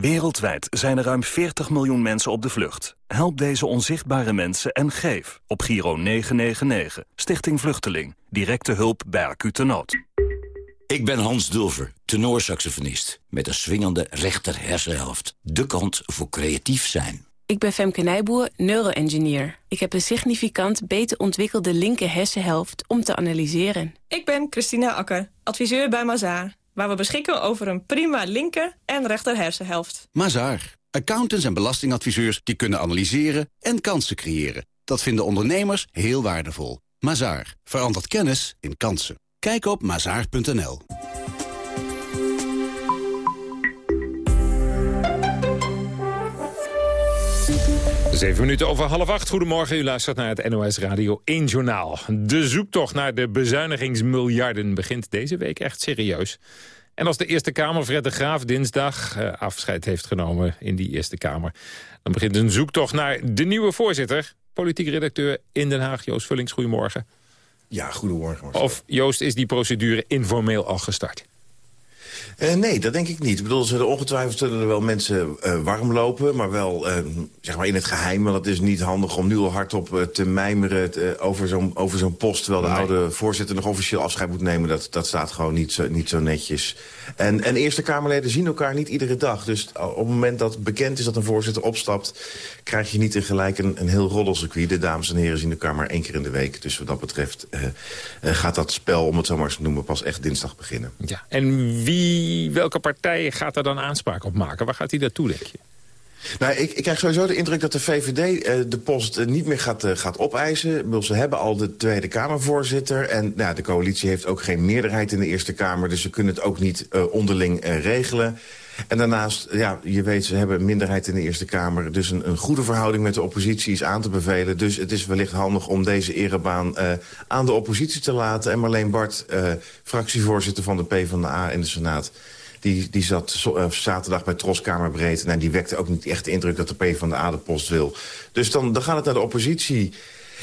S27: Wereldwijd zijn er ruim 40 miljoen mensen op de vlucht. Help deze onzichtbare mensen en geef op Giro 999, Stichting Vluchteling. Directe hulp bij acute nood.
S28: Ik ben Hans Dulver, tenorsaxofonist. Met een swingende rechter hersenhelft. De kant voor creatief zijn.
S29: Ik ben Femke Nijboer, neuroengineer. Ik heb een significant beter ontwikkelde linker hersenhelft om te analyseren.
S30: Ik ben Christina Akker, adviseur bij Mazaar. Waar we beschikken over een prima linker en rechter hersenhelft.
S31: Mazaar. Accountants en belastingadviseurs die kunnen analyseren en kansen creëren. Dat vinden ondernemers heel waardevol. Mazaar. Verandert kennis in kansen. Kijk op mazaar.nl.
S2: Zeven minuten over half acht. Goedemorgen, u luistert naar het NOS Radio 1 Journaal. De zoektocht naar de bezuinigingsmiljarden begint deze week echt serieus. En als de Eerste Kamer Fred de Graaf dinsdag uh, afscheid heeft genomen in die Eerste Kamer... dan begint een zoektocht naar de nieuwe voorzitter. Politiek redacteur in Den Haag, Joost Vullings, goedemorgen.
S32: Ja, goedemorgen. Marcel.
S2: Of Joost, is die procedure informeel al gestart?
S32: Uh, nee, dat denk ik niet. Ik bedoel, zullen ongetwijfeld zullen er wel mensen uh, warm lopen... maar wel uh, zeg maar in het geheim. Want het is niet handig om nu al hardop te mijmeren over zo'n zo'n post... terwijl de nee. oude voorzitter nog officieel afscheid moet nemen. Dat, dat staat gewoon niet zo, niet zo netjes. En, en Eerste Kamerleden zien elkaar niet iedere dag. Dus op het moment dat bekend is dat een voorzitter opstapt... krijg je niet tegelijk een, een heel roddelcircuit. De dames en heren zien elkaar maar één keer in de week. Dus wat dat betreft gaat dat spel, om het zo maar eens te noemen... pas echt dinsdag beginnen.
S2: Ja, en wie, welke partij gaat er dan aanspraak op maken? Waar gaat hij naartoe, denk je?
S32: Nou, ik, ik krijg sowieso de indruk dat de VVD uh, de post uh, niet meer gaat, uh, gaat opeisen. Ze hebben al de Tweede Kamervoorzitter. En nou, de coalitie heeft ook geen meerderheid in de Eerste Kamer. Dus ze kunnen het ook niet onderling regelen. En daarnaast, ja, je weet, ze hebben een minderheid in de Eerste Kamer. Dus een, een goede verhouding met de oppositie is aan te bevelen. Dus het is wellicht handig om deze erebaan aan de oppositie te laten. En Marleen Bart, fractievoorzitter van de PvdA in de Senaat... Die, die zat uh, zaterdag bij Troskamerbreed. En die wekte ook niet echt de indruk dat de PvdA de post wil. Dus dan, dan gaat het naar de oppositie.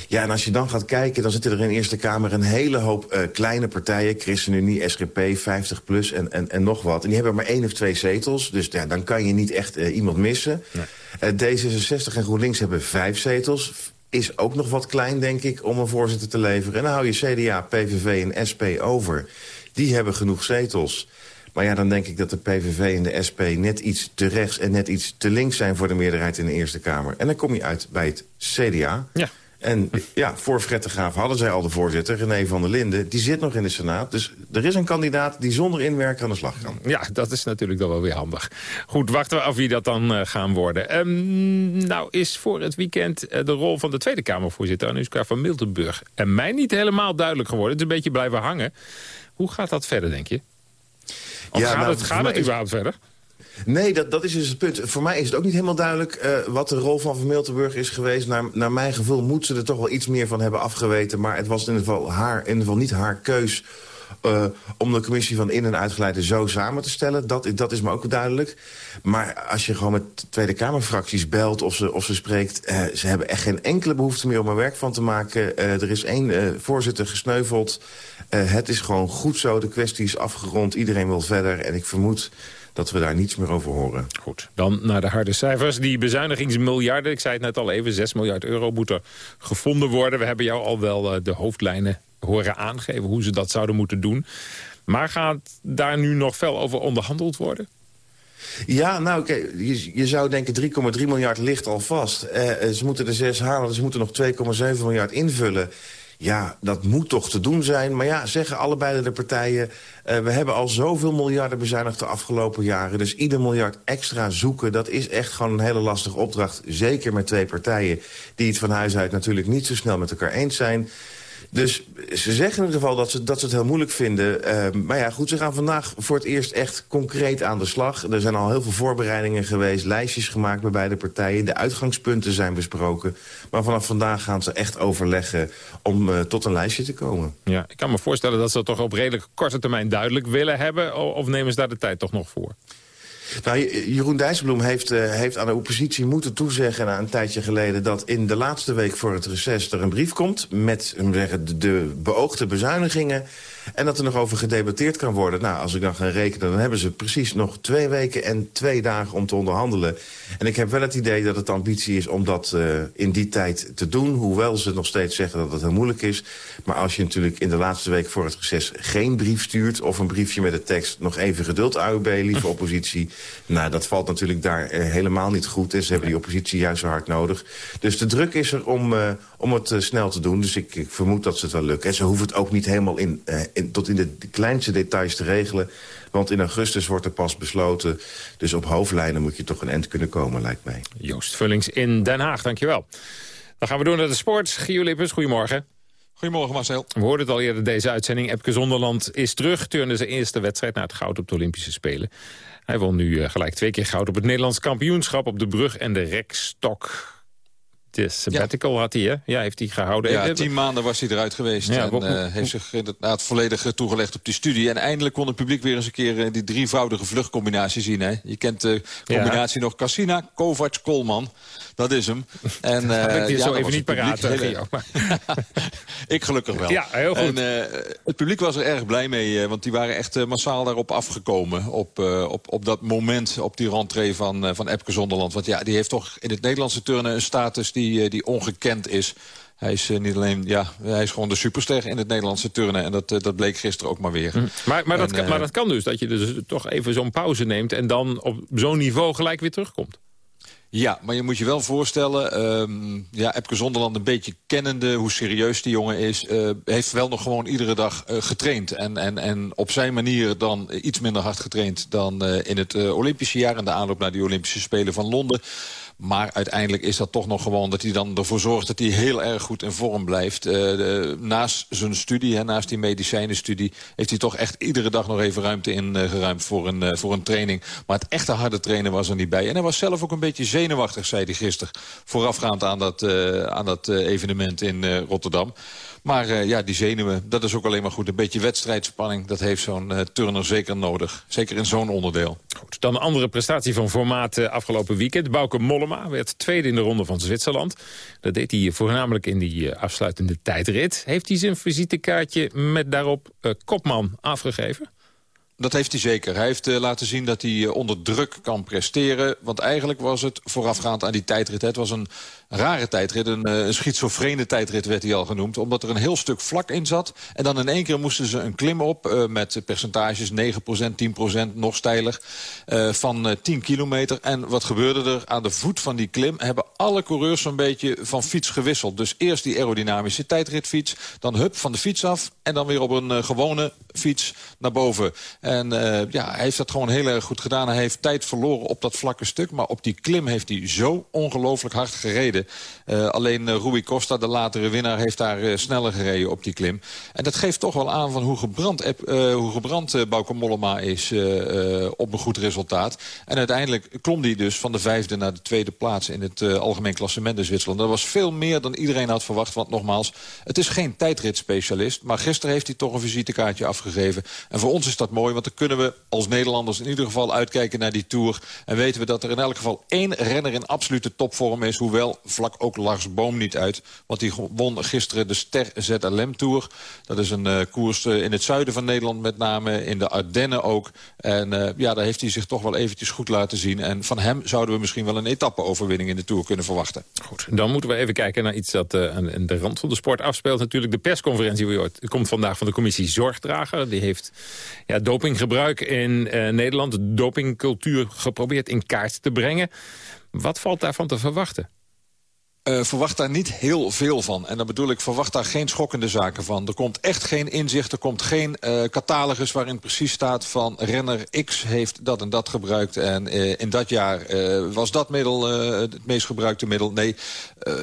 S32: Ja, en als je dan gaat kijken, dan zitten er in de Eerste Kamer... een hele hoop uh, kleine partijen, ChristenUnie, SGP, 50PLUS en, en, en nog wat. En die hebben maar één of twee zetels. Dus ja, dan kan je niet echt uh, iemand missen. Nee. D66 en GroenLinks hebben vijf zetels is ook nog wat klein, denk ik, om een voorzitter te leveren. En dan hou je CDA, PVV en SP over. Die hebben genoeg zetels. Maar ja, dan denk ik dat de PVV en de SP net iets te rechts en net iets te links zijn voor de meerderheid in de Eerste Kamer. En dan kom je uit bij het CDA.
S2: Ja.
S32: En ja, voor Fred de Graaf hadden zij al de voorzitter, René van der Linden. Die zit nog in de Senaat. Dus er is een kandidaat die zonder inwerken aan de slag kan.
S2: Ja, dat is natuurlijk dan wel weer handig. Goed, wachten we af wie dat dan uh, gaan worden. Um, nou is voor het weekend uh, de rol van de Tweede Kamervoorzitter, Anuska van Miltenburg... en mij niet helemaal duidelijk geworden. Het is een beetje blijven hangen. Hoe gaat dat verder, denk je? Of ja, gaat nou, het, gaat het überhaupt verder?
S32: Nee, dat, dat is dus het punt. Voor mij is het ook niet helemaal duidelijk uh, wat de rol van Van Miltenburg is geweest. Naar, naar mijn gevoel moet ze er toch wel iets meer van hebben afgeweten. Maar het was in ieder geval, haar, in ieder geval niet haar keus... Uh, om de commissie van in- en uitgeleide zo samen te stellen. Dat, dat is me ook duidelijk. Maar als je gewoon met Tweede Kamerfracties belt of ze, of ze spreekt... Uh, ze hebben echt geen enkele behoefte meer om er werk van te maken. Er is één voorzitter gesneuveld. het is gewoon goed zo. De kwestie is afgerond. Iedereen wil verder. En ik vermoed dat we daar niets meer over horen.
S2: Goed, dan naar de harde cijfers. Die bezuinigingsmiljarden, ik zei het net al even, 6 miljard euro moeten gevonden worden. We hebben jou al wel uh, de hoofdlijnen horen aangeven hoe ze dat zouden moeten doen. Maar gaat daar nu nog fel over onderhandeld worden?
S32: Ja, nou, okay, je, je, zou denken 3,3 miljard ligt al vast. Eh, ze moeten er 6 halen, dus ze moeten nog 2,7 miljard invullen. Ja, dat moet toch te doen zijn. Maar ja, zeggen allebei de partijen... Uh, we hebben al zoveel miljarden bezuinigd de afgelopen jaren. Dus ieder miljard extra zoeken, dat is echt gewoon een hele lastige opdracht. Zeker met twee partijen die het van huis uit natuurlijk niet zo snel met elkaar eens zijn. Dus ze zeggen in ieder geval dat ze, dat ze het heel moeilijk vinden. Uh, maar ja, goed, ze gaan vandaag voor het eerst echt concreet aan de slag. Er zijn al heel veel voorbereidingen geweest, lijstjes gemaakt bij beide partijen. De uitgangspunten zijn besproken. Maar vanaf vandaag gaan ze echt overleggen om uh, tot een lijstje te komen.
S2: Ja, ik kan me voorstellen dat ze dat toch op redelijk korte termijn duidelijk willen hebben. Of nemen ze daar de tijd toch nog voor?
S32: Nou, Jeroen Dijsselbloem heeft, uh, heeft aan de oppositie moeten toezeggen... Na een tijdje geleden dat in de laatste week voor het reces... er een brief komt met zeggen, de beoogde bezuinigingen... En dat er nog over gedebatteerd kan worden. Nou, als ik dan ga rekenen, dan hebben ze precies nog twee weken en twee dagen om te onderhandelen. En ik heb wel het idee dat het ambitie is om dat uh, in die tijd te doen. Hoewel ze nog steeds zeggen dat het heel moeilijk is. Maar als je natuurlijk in de laatste week voor het reces geen brief stuurt... of een briefje met de tekst nog even geduld, AUB, lieve oppositie... nou, dat valt natuurlijk daar uh, helemaal niet goed. En ze hebben die oppositie juist zo hard nodig. Dus de druk is er om, uh, om het snel te doen. Dus ik, ik, vermoed dat ze het wel lukt. En ze hoeven het ook niet helemaal in, in, tot in de kleinste details te regelen. Want in augustus wordt er pas besloten. Dus op hoofdlijnen moet je toch een eind kunnen komen, lijkt mij.
S2: Joost Vullings in Den Haag, dankjewel. Dan gaan we door naar de sport. Gio Lippens, goedemorgen.
S33: Goedemorgen Marcel.
S2: We hoorden het al eerder deze uitzending. Epke Zonderland is terug. Turnde zijn eerste wedstrijd naar het goud op de Olympische Spelen. Hij won nu uh, gelijk twee keer goud op het Nederlands kampioenschap... op de brug en de rekstok de sabbatical ja. had hij, hè? Ja, heeft hij gehouden.
S33: Ja, tien maanden was hij eruit geweest. Ja, en uh, heeft zich inderdaad volledig toegelegd op die studie. En eindelijk kon het publiek weer eens een keer die drievoudige vluchtcombinatie zien. Hè? Je kent de combinatie nog Cassina, Kovacs, Kolman. Dat is hem. En, uh,
S2: dat ben je ja, zo even niet paraat, hele...
S33: Ik gelukkig wel.
S2: Ja, heel goed.
S33: En, uh, het publiek was er erg blij mee, want die waren echt massaal daarop afgekomen. Op, op, op dat moment, op die rentree van, van Epke Zonderland. Want ja, die heeft toch in het Nederlandse turnen een status die, die ongekend is. Hij is niet alleen, ja, hij is gewoon de superster in het Nederlandse turnen. En dat, dat bleek gisteren ook maar weer.
S2: Hm. Maar, maar, en, dat, kan, maar dat kan dus, dat je dus toch even zo'n pauze neemt... en dan op zo'n niveau gelijk weer terugkomt.
S33: Ja, maar je moet je wel voorstellen... Um, ja, Epke Zonderland een beetje kennende hoe serieus die jongen is... Uh, heeft wel nog gewoon iedere dag uh, getraind. En, en, en op zijn manier dan iets minder hard getraind... dan in het Olympische jaar en de aanloop naar die Olympische Spelen van Londen. Maar uiteindelijk is dat toch nog gewoon dat hij dan ervoor zorgt... dat hij heel erg goed in vorm blijft. De, naast zijn studie, hè, naast die medicijnenstudie... heeft hij toch echt iedere dag nog even ruimte ingeruimd uh, voor, een, uh, voor een training. Maar het echte harde trainen was er niet bij. En hij was zelf ook een beetje zenuwachtig, zei hij gisteren. Voorafgaand aan dat, aan dat evenement in Rotterdam. Maar uh, ja, die zenuwen, dat is ook alleen maar goed. Een beetje wedstrijdspanning, dat heeft zo'n uh, turner zeker nodig. Zeker in zo'n onderdeel.
S2: Goed, dan een andere prestatie van formaat uh, afgelopen weekend. Bauke Mollema werd tweede in de ronde van Zwitserland. Dat deed hij voornamelijk in die afsluitende tijdrit. Heeft hij zijn visitekaartje met daarop kopman afgegeven?
S33: Dat heeft hij zeker. Hij heeft uh, laten zien dat hij uh, onder druk kan presteren. Want eigenlijk was het voorafgaand aan die tijdrit... het was een rare tijdrit, een, uh, een schizofrene tijdrit werd hij al genoemd... omdat er een heel stuk vlak in zat. En dan in één keer moesten ze een klim op met percentages 9%, 10%, nog steiler... van 10 kilometer. En wat gebeurde er? Aan de voet van die klim hebben alle coureurs zo'n beetje van fiets gewisseld. Dus eerst die aerodynamische tijdritfiets, dan hup van de fiets af... en dan weer op een gewone fiets naar boven... En ja, hij heeft dat gewoon heel erg goed gedaan. Hij heeft tijd verloren op dat vlakke stuk. Maar op die klim heeft hij zo ongelooflijk hard gereden. Uh, alleen uh, Rui Costa, de latere winnaar, heeft daar sneller gereden op die klim. En dat geeft toch wel aan van hoe gebrand, hoe gebrand Bauke Mollema is op een goed resultaat. En uiteindelijk klom hij dus van de vijfde naar de tweede plaats... in het algemeen klassement in Zwitserland. Dat was veel meer dan iedereen had verwacht. Want nogmaals, het is geen tijdritspecialist. Maar gisteren heeft hij toch een visitekaartje afgegeven. En voor ons is dat mooi, want dan kunnen we als Nederlanders in ieder geval uitkijken naar die Tour. En weten we dat er in elk geval één renner in absolute topvorm is. Hoewel vlak ook Lars Boom niet uit. Want die won gisteren de Ster ZLM Tour. Dat is een uh, koers uh, in het zuiden van Nederland met name. In de Ardennen ook. En uh, ja, daar heeft hij zich toch wel eventjes goed laten zien. En van hem zouden we misschien wel een etappe-overwinning in de Tour kunnen verwachten.
S2: Goed, dan moeten we even kijken naar iets dat aan de rand van de sport afspeelt. Natuurlijk de persconferentie. komt vandaag van de commissie Zorgdrager. Die heeft ja, doping dopinggebruik in Nederland, de dopingcultuur geprobeerd in kaart te brengen. Wat valt daarvan te verwachten?
S33: Uh, verwacht daar niet heel veel van. En dan bedoel ik, verwacht daar geen schokkende zaken van. Er komt echt geen inzicht, er komt geen uh, catalogus waarin precies staat van... renner X heeft dat en dat gebruikt en uh, in dat jaar was dat middel het meest gebruikte middel. Nee,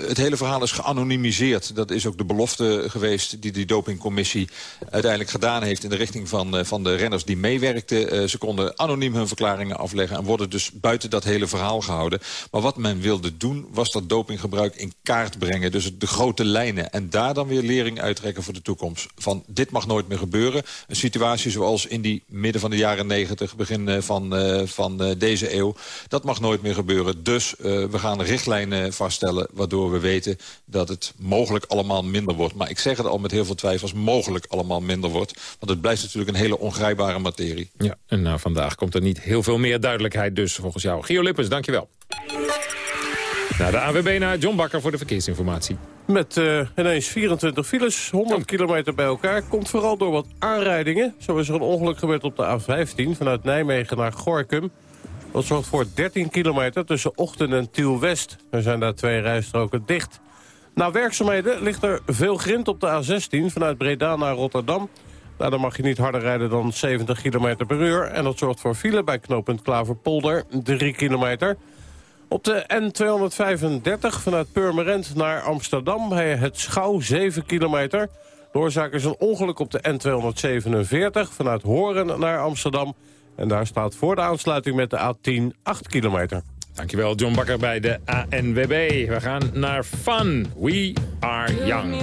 S33: het hele verhaal is geanonimiseerd. Dat is ook de belofte geweest die die dopingcommissie uiteindelijk gedaan heeft... in de richting van, van de renners die meewerkten. ze konden anoniem hun verklaringen afleggen en worden dus buiten dat hele verhaal gehouden. Maar wat men wilde doen was dat dopinggebruik in kaart brengen. Dus de grote lijnen. En daar dan weer lering uittrekken voor de toekomst. Van dit mag nooit meer gebeuren. Een situatie zoals in die midden van de jaren negentig... begin eh, van, uh, van uh, deze eeuw. Dat mag nooit meer gebeuren. Dus we gaan richtlijnen vaststellen... waardoor we weten dat het mogelijk allemaal minder wordt. Maar ik zeg het al met heel veel twijfels... mogelijk allemaal minder wordt. Want het blijft natuurlijk een hele ongrijpbare materie.
S34: Ja, en nou, vandaag komt er niet heel veel meer duidelijkheid dus volgens jou. Gio Lippens, dankjewel. Naar de AWB naar John Bakker voor de verkeersinformatie.
S8: Met uh, ineens 24 files, 100 kilometer bij elkaar. Komt vooral door wat aanrijdingen. Zo is er een ongeluk gebeurd op de A15 vanuit Nijmegen naar Gorkum. Dat zorgt voor 13 kilometer tussen Ochten en Tiel-West. Er zijn daar twee rijstroken dicht. Na werkzaamheden ligt er veel grind op de A16 vanuit Breda naar Rotterdam. Nou, dan mag je niet harder rijden dan 70 km per uur. En dat zorgt voor file bij knooppunt Klaverpolder, 3 kilometer... Op de N235 vanuit Purmerend naar Amsterdam bij het Schouw 7 kilometer. De oorzaak is een ongeluk op de N247 vanuit Horen naar Amsterdam. En daar staat voor de aansluiting met de A10 8 kilometer.
S34: Dankjewel John Bakker bij de ANWB. We gaan naar Fun. We are young.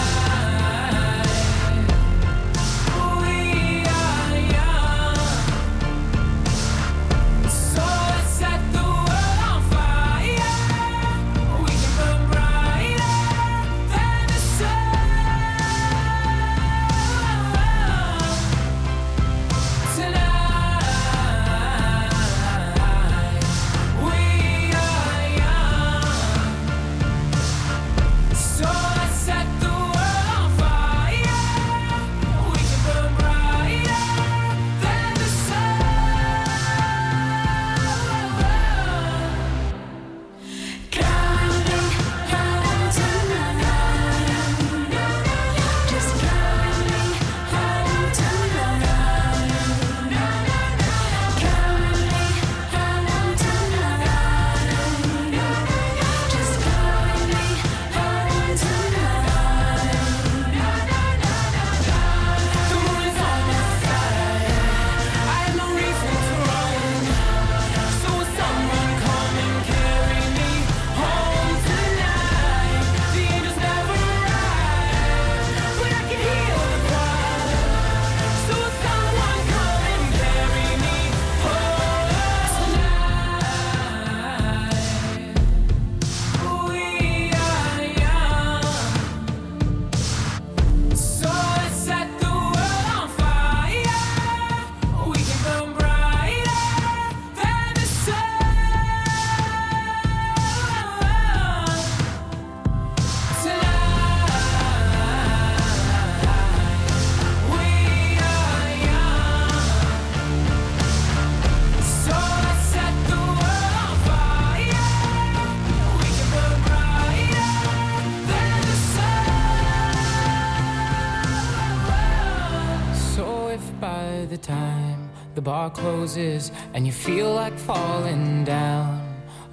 S34: Closes and you feel like falling down,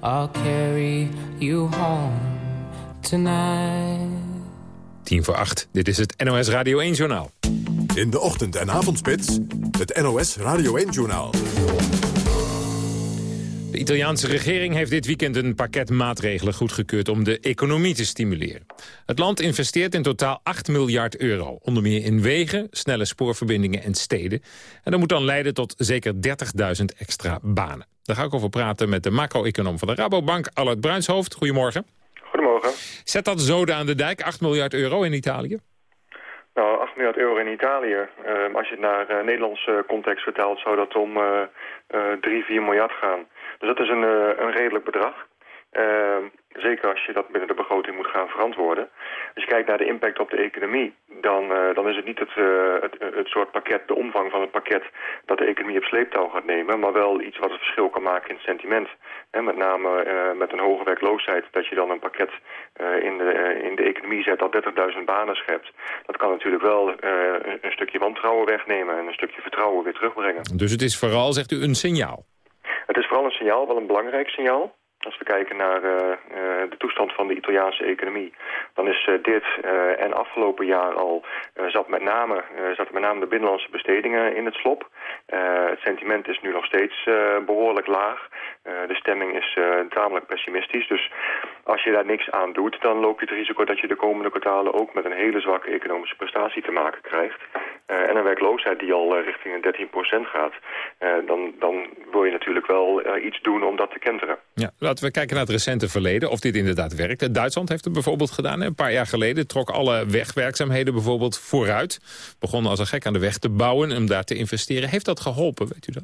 S34: I'll carry you home tonight. 10 voor 8, dit is het NOS Radio 1 Journaal.
S1: In de ochtend- en avondspits, het NOS Radio 1 Journaal.
S2: De Italiaanse regering heeft dit weekend een pakket maatregelen goedgekeurd om de economie te stimuleren. Het land investeert in totaal 8 miljard euro, onder meer in wegen, snelle spoorverbindingen en steden. En dat moet dan leiden tot zeker 30.000 extra banen. Daar ga ik over praten met de macro-econoom van de Rabobank, Allard Bruinshoofd. Goedemorgen.
S35: Goedemorgen.
S2: Zet dat zoden aan de dijk, 8 miljard euro in Italië?
S35: Nou, 8 miljard euro in Italië. Uh, als je het naar uh, Nederlandse context vertaalt, zou dat om uh, 3, 4 miljard gaan. Dus dat is een, uh, een redelijk bedrag. Uh, zeker als je dat binnen de begroting moet gaan verantwoorden. Als je kijkt naar de impact op de economie, dan, uh, dan is het niet het, uh, het, het, soort pakket, de omvang van het pakket, dat de economie op sleeptouw gaat nemen, maar wel iets wat het verschil kan maken in het sentiment. En met name met een hoge werkloosheid, dat je dan een pakket in, de, in de economie zet dat 30.000 banen schept. Dat kan natuurlijk wel een stukje wantrouwen wegnemen en een stukje vertrouwen weer terugbrengen.
S2: Dus het is vooral, zegt u, een signaal?
S35: Het is vooral een signaal, wel een belangrijk signaal. Als we kijken naar uh, uh, de toestand van de Italiaanse economie, dan is uh, dit en afgelopen jaar al zat met name, zaten met name de binnenlandse bestedingen in het slop. het sentiment is nu nog steeds behoorlijk laag. de stemming is tamelijk pessimistisch. Dus als je daar niks aan doet, dan loop je het risico dat je de komende kwartalen ook met een hele zwakke economische prestatie te maken krijgt. en een werkloosheid die al richting de 13% gaat. dan, dan wil je natuurlijk wel iets doen om dat te kenteren.
S2: Ja, laten we kijken naar het recente verleden, of dit inderdaad werkt. Duitsland heeft het bijvoorbeeld gedaan. Een paar jaar geleden trok alle wegwerkzaamheden bijvoorbeeld vooruit. Begonnen als een gek aan de weg te bouwen om daar te investeren. Heeft dat geholpen, weet u dat?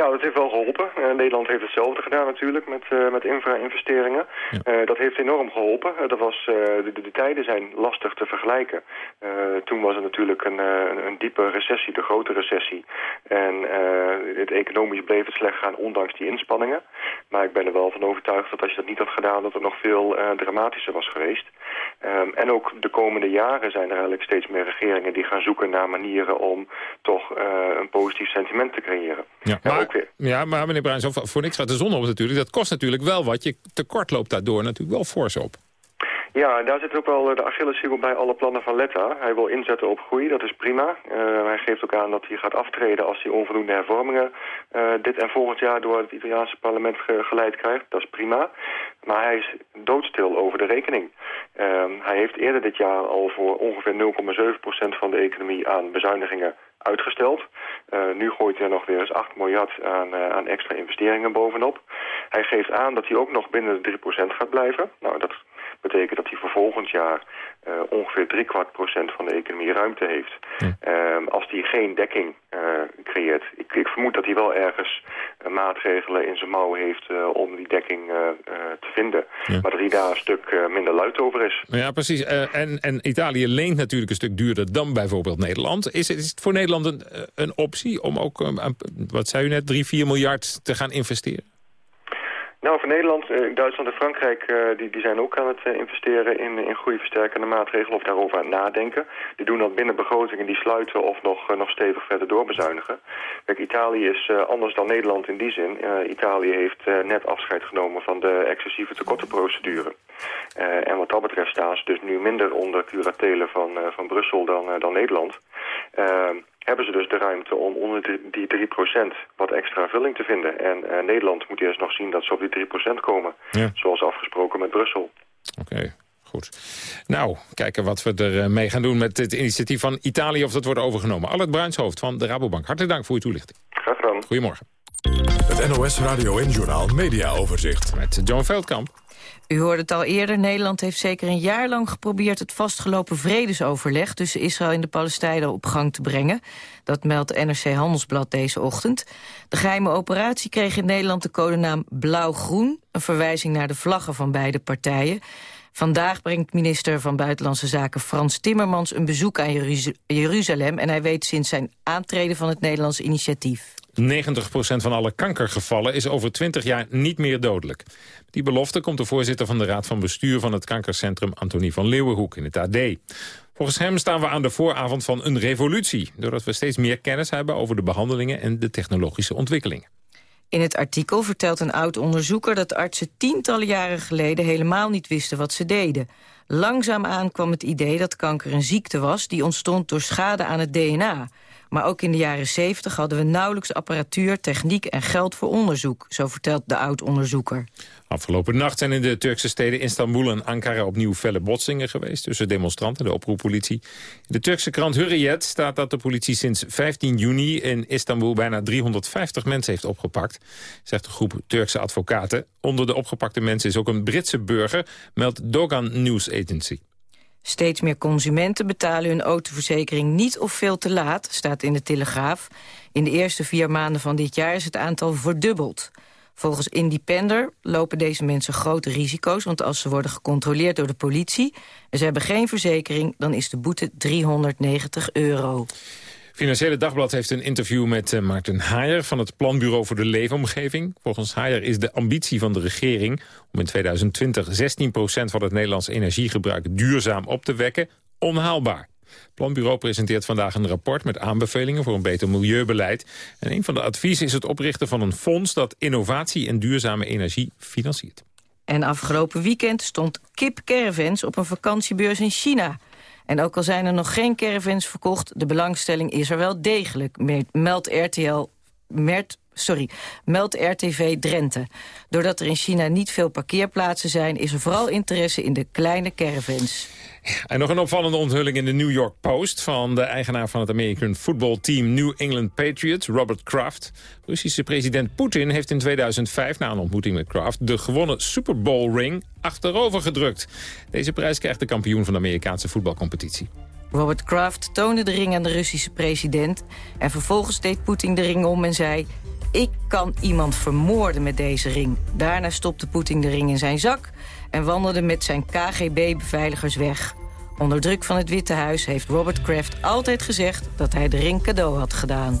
S35: Ja, dat heeft wel geholpen. Uh, Nederland heeft hetzelfde gedaan natuurlijk met, uh, met infra-investeringen. Ja. Uh, dat heeft enorm geholpen. dat was, de, de, tijden zijn lastig te vergelijken. toen was het natuurlijk een, een, een, diepe recessie, de grote recessie. En het economisch bleef het slecht gaan ondanks die inspanningen. Maar ik ben er wel van overtuigd dat als je dat niet had gedaan... dat het nog veel dramatischer was geweest. Um, en ook de komende jaren zijn er eigenlijk steeds meer regeringen... die gaan zoeken naar manieren om toch een positief sentiment te creëren.
S2: Ja, maar... Ja, maar meneer Bruins, voor niks gaat de zon op natuurlijk. Dat kost natuurlijk wel wat. Je tekort loopt daardoor natuurlijk wel fors op.
S35: Ja, daar zit ook wel de Achilleshiel bij alle plannen van Letta. Hij wil inzetten op groei, dat is prima. Uh, hij geeft ook aan dat hij gaat aftreden als hij onvoldoende hervormingen uh, dit en volgend jaar door het Italiaanse parlement ge geleid krijgt. Dat is prima. Maar hij is doodstil over de rekening. Uh, hij heeft eerder dit jaar al voor ongeveer 0,7% van de economie aan bezuinigingen uitgesteld. Uh, nu gooit hij er nog weer eens 8 miljard aan, uh, aan extra investeringen bovenop. Hij geeft aan dat hij ook nog binnen de 3% gaat blijven. Nou, dat betekent dat hij voor volgend jaar uh, ongeveer driekwart procent van de economie ruimte heeft. Ja. als hij geen dekking creëert. Ik, ik, vermoed dat hij wel ergens maatregelen in zijn mouw heeft om die dekking te vinden. Ja. Maar dat hij daar een stuk minder luid over is.
S2: Ja, precies. en, en Italië leent natuurlijk een stuk duurder dan bijvoorbeeld Nederland. Is, is het voor Nederland een, een optie om ook, wat zei u net, 3, 4 miljard te gaan investeren?
S35: Nou, voor Nederland, Duitsland en Frankrijk uh, die, die zijn ook aan het uh, investeren in, in groeiversterkende maatregelen of daarover aan nadenken. Die doen dat binnen begrotingen, die sluiten of nog, nog stevig verder doorbezuinigen. Kijk, Italië is anders dan Nederland in die zin. Italië heeft net afscheid genomen van de excessieve tekortenprocedure. En wat dat betreft staan ze dus nu minder onder curatelen van, van Brussel dan, dan Nederland hebben ze dus de ruimte om onder die 3% wat extra vulling te vinden. En uh, Nederland moet eerst nog zien dat ze op die 3% komen. Ja. Zoals afgesproken met Brussel.
S2: Oké. Okay. Goed. Nou, kijken wat we er mee gaan doen met het initiatief van Italië... of dat wordt overgenomen. Albert Bruinshoofd van de Rabobank. Hartelijk dank voor uw toelichting.
S35: Graag gedaan.
S2: Goedemorgen.
S1: Het NOS Radio en Journaal Media Overzicht.
S2: Met John Veldkamp.
S36: U hoorde het al eerder, Nederland heeft zeker een jaar lang geprobeerd... het vastgelopen vredesoverleg tussen Israël en de Palestijnen op gang te brengen. Dat meldt NRC Handelsblad deze ochtend. De geheime operatie kreeg in Nederland de codenaam Blauw-Groen... een verwijzing naar de vlaggen van beide partijen. Vandaag brengt minister van Buitenlandse Zaken Frans Timmermans... een bezoek aan Jeruzalem en hij weet sinds zijn aantreden van het Nederlandse initiatief.
S2: 90% van alle kankergevallen is over 20 jaar niet meer dodelijk. Die belofte komt de voorzitter van de Raad van Bestuur van het kankercentrum Antonie van Leeuwenhoek in het AD. Volgens hem staan we aan de vooravond van een revolutie... doordat we steeds meer kennis hebben over de behandelingen en de technologische ontwikkelingen.
S36: In het artikel vertelt een oud-onderzoeker dat artsen tientallen jaren geleden helemaal niet wisten wat ze deden. Langzaamaan kwam het idee dat kanker een ziekte was die ontstond door schade aan het DNA. Maar ook in de jaren 70 hadden we nauwelijks apparatuur, techniek en geld voor onderzoek, zo vertelt de oud-onderzoeker.
S2: Afgelopen nacht zijn in de Turkse steden Istanbul en Ankara opnieuw felle botsingen geweest tussen demonstranten en de oproeppolitie. In de Turkse krant Hurriyet staat dat de politie sinds 15 juni in Istanbul bijna 350 mensen heeft opgepakt, zegt een groep Turkse advocaten. Onder de opgepakte mensen is ook een Britse burger, meldt Dogan News Agency.
S36: Steeds meer consumenten betalen hun autoverzekering niet of veel te laat, staat in de Telegraaf. In de eerste vier maanden van dit jaar is het aantal verdubbeld. Volgens Independer lopen deze mensen grote risico's... want als ze worden gecontroleerd door de politie... en ze hebben geen verzekering, dan is de boete 390 euro.
S2: Financiële Dagblad heeft een interview met uh, Maarten Haier... van het Planbureau voor de Leefomgeving. Volgens Haier is de ambitie van de regering... om in 2020 16% van het Nederlands energiegebruik duurzaam op te wekken... onhaalbaar. Het Planbureau presenteert vandaag een rapport met aanbevelingen voor een beter milieubeleid. En een van de adviezen is het oprichten van een fonds dat innovatie en duurzame energie financiert.
S36: En afgelopen weekend stond Kip Caravans op een vakantiebeurs in China. En ook al zijn er nog geen caravans verkocht, de belangstelling is er wel degelijk, meldt RTL... Mert, sorry, meldt RTV Drenthe. Doordat er in China niet veel parkeerplaatsen zijn... is er vooral interesse in de kleine caravans.
S2: En nog een opvallende onthulling in de New York Post... van de eigenaar van het American Football Team New England Patriots, Robert Kraft. Russische president Poetin heeft in 2005, na een ontmoeting met Kraft... de gewonnen Super Bowl ring achterover gedrukt. Deze prijs krijgt de kampioen van de Amerikaanse voetbalcompetitie.
S36: Robert Kraft toonde de ring aan de Russische president... en vervolgens deed Poetin de ring om en zei... ik kan iemand vermoorden met deze ring. Daarna stopte Poetin de ring in zijn zak en wandelde met zijn KGB-beveiligers weg. Onder druk van het Witte Huis heeft Robert Kraft altijd gezegd... dat hij de ring cadeau had gedaan.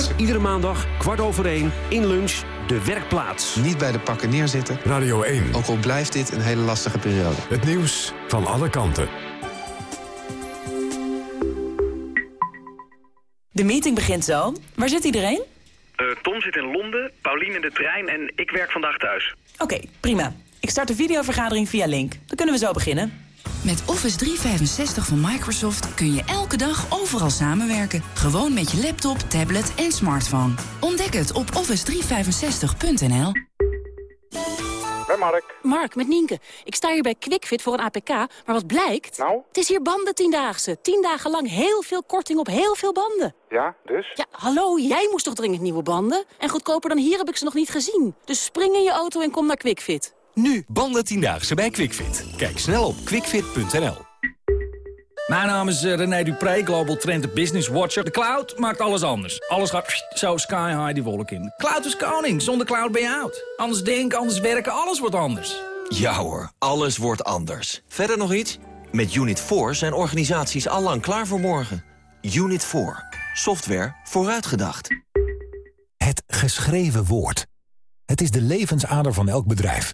S37: Iedere maandag, kwart over één, in lunch, de werkplaats.
S38: Niet bij de pakken neerzitten.
S1: Radio 1.
S38: Ook al blijft dit een hele lastige periode.
S1: Het nieuws van alle kanten.
S39: De meeting begint zo. Waar zit iedereen?
S40: Uh, Tom zit in Londen, Paulien in de trein en ik werk vandaag thuis.
S39: Oké, okay, prima. Ik start de videovergadering via Link. Dan kunnen we zo beginnen.
S41: Met Office 365 van Microsoft kun je elke dag overal samenwerken. Gewoon met je laptop, tablet en smartphone. Ontdek het op office365.nl.
S40: Bij Mark.
S9: Mark, met Nienke. Ik sta hier bij QuickFit voor een APK, maar wat blijkt?
S40: Nou?
S9: Het is hier banden tiendaagse. Tien dagen lang heel veel korting op heel veel banden.
S40: Ja, dus?
S9: Ja, hallo, jij moest toch dringend nieuwe banden? En goedkoper dan hier heb ik ze nog niet gezien. Dus spring in je auto en kom naar QuickFit.
S42: Nu banden tiendaagse bij QuickFit. Kijk snel op quickfit.nl.
S43: Mijn naam is uh, René Dupré, Global Trend Business Watcher. De cloud maakt alles anders. Alles gaat zo sky high die wolk in. Cloud is koning, zonder cloud ben je oud. Anders denken, anders werken, alles wordt anders.
S42: Ja hoor, alles wordt anders. Verder nog iets? Met Unit 4 zijn organisaties allang klaar voor morgen. Unit 4. Software vooruitgedacht.
S18: Het geschreven woord. Het is de levensader van elk bedrijf.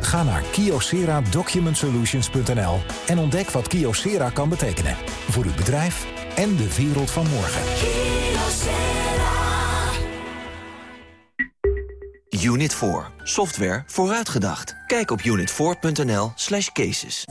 S18: Ga naar kyocera-document-solutions.nl en ontdek wat Kyocera kan betekenen. Voor uw bedrijf en de wereld van morgen.
S42: Unit 4. Software vooruitgedacht. Kijk op unit4.nl slash cases.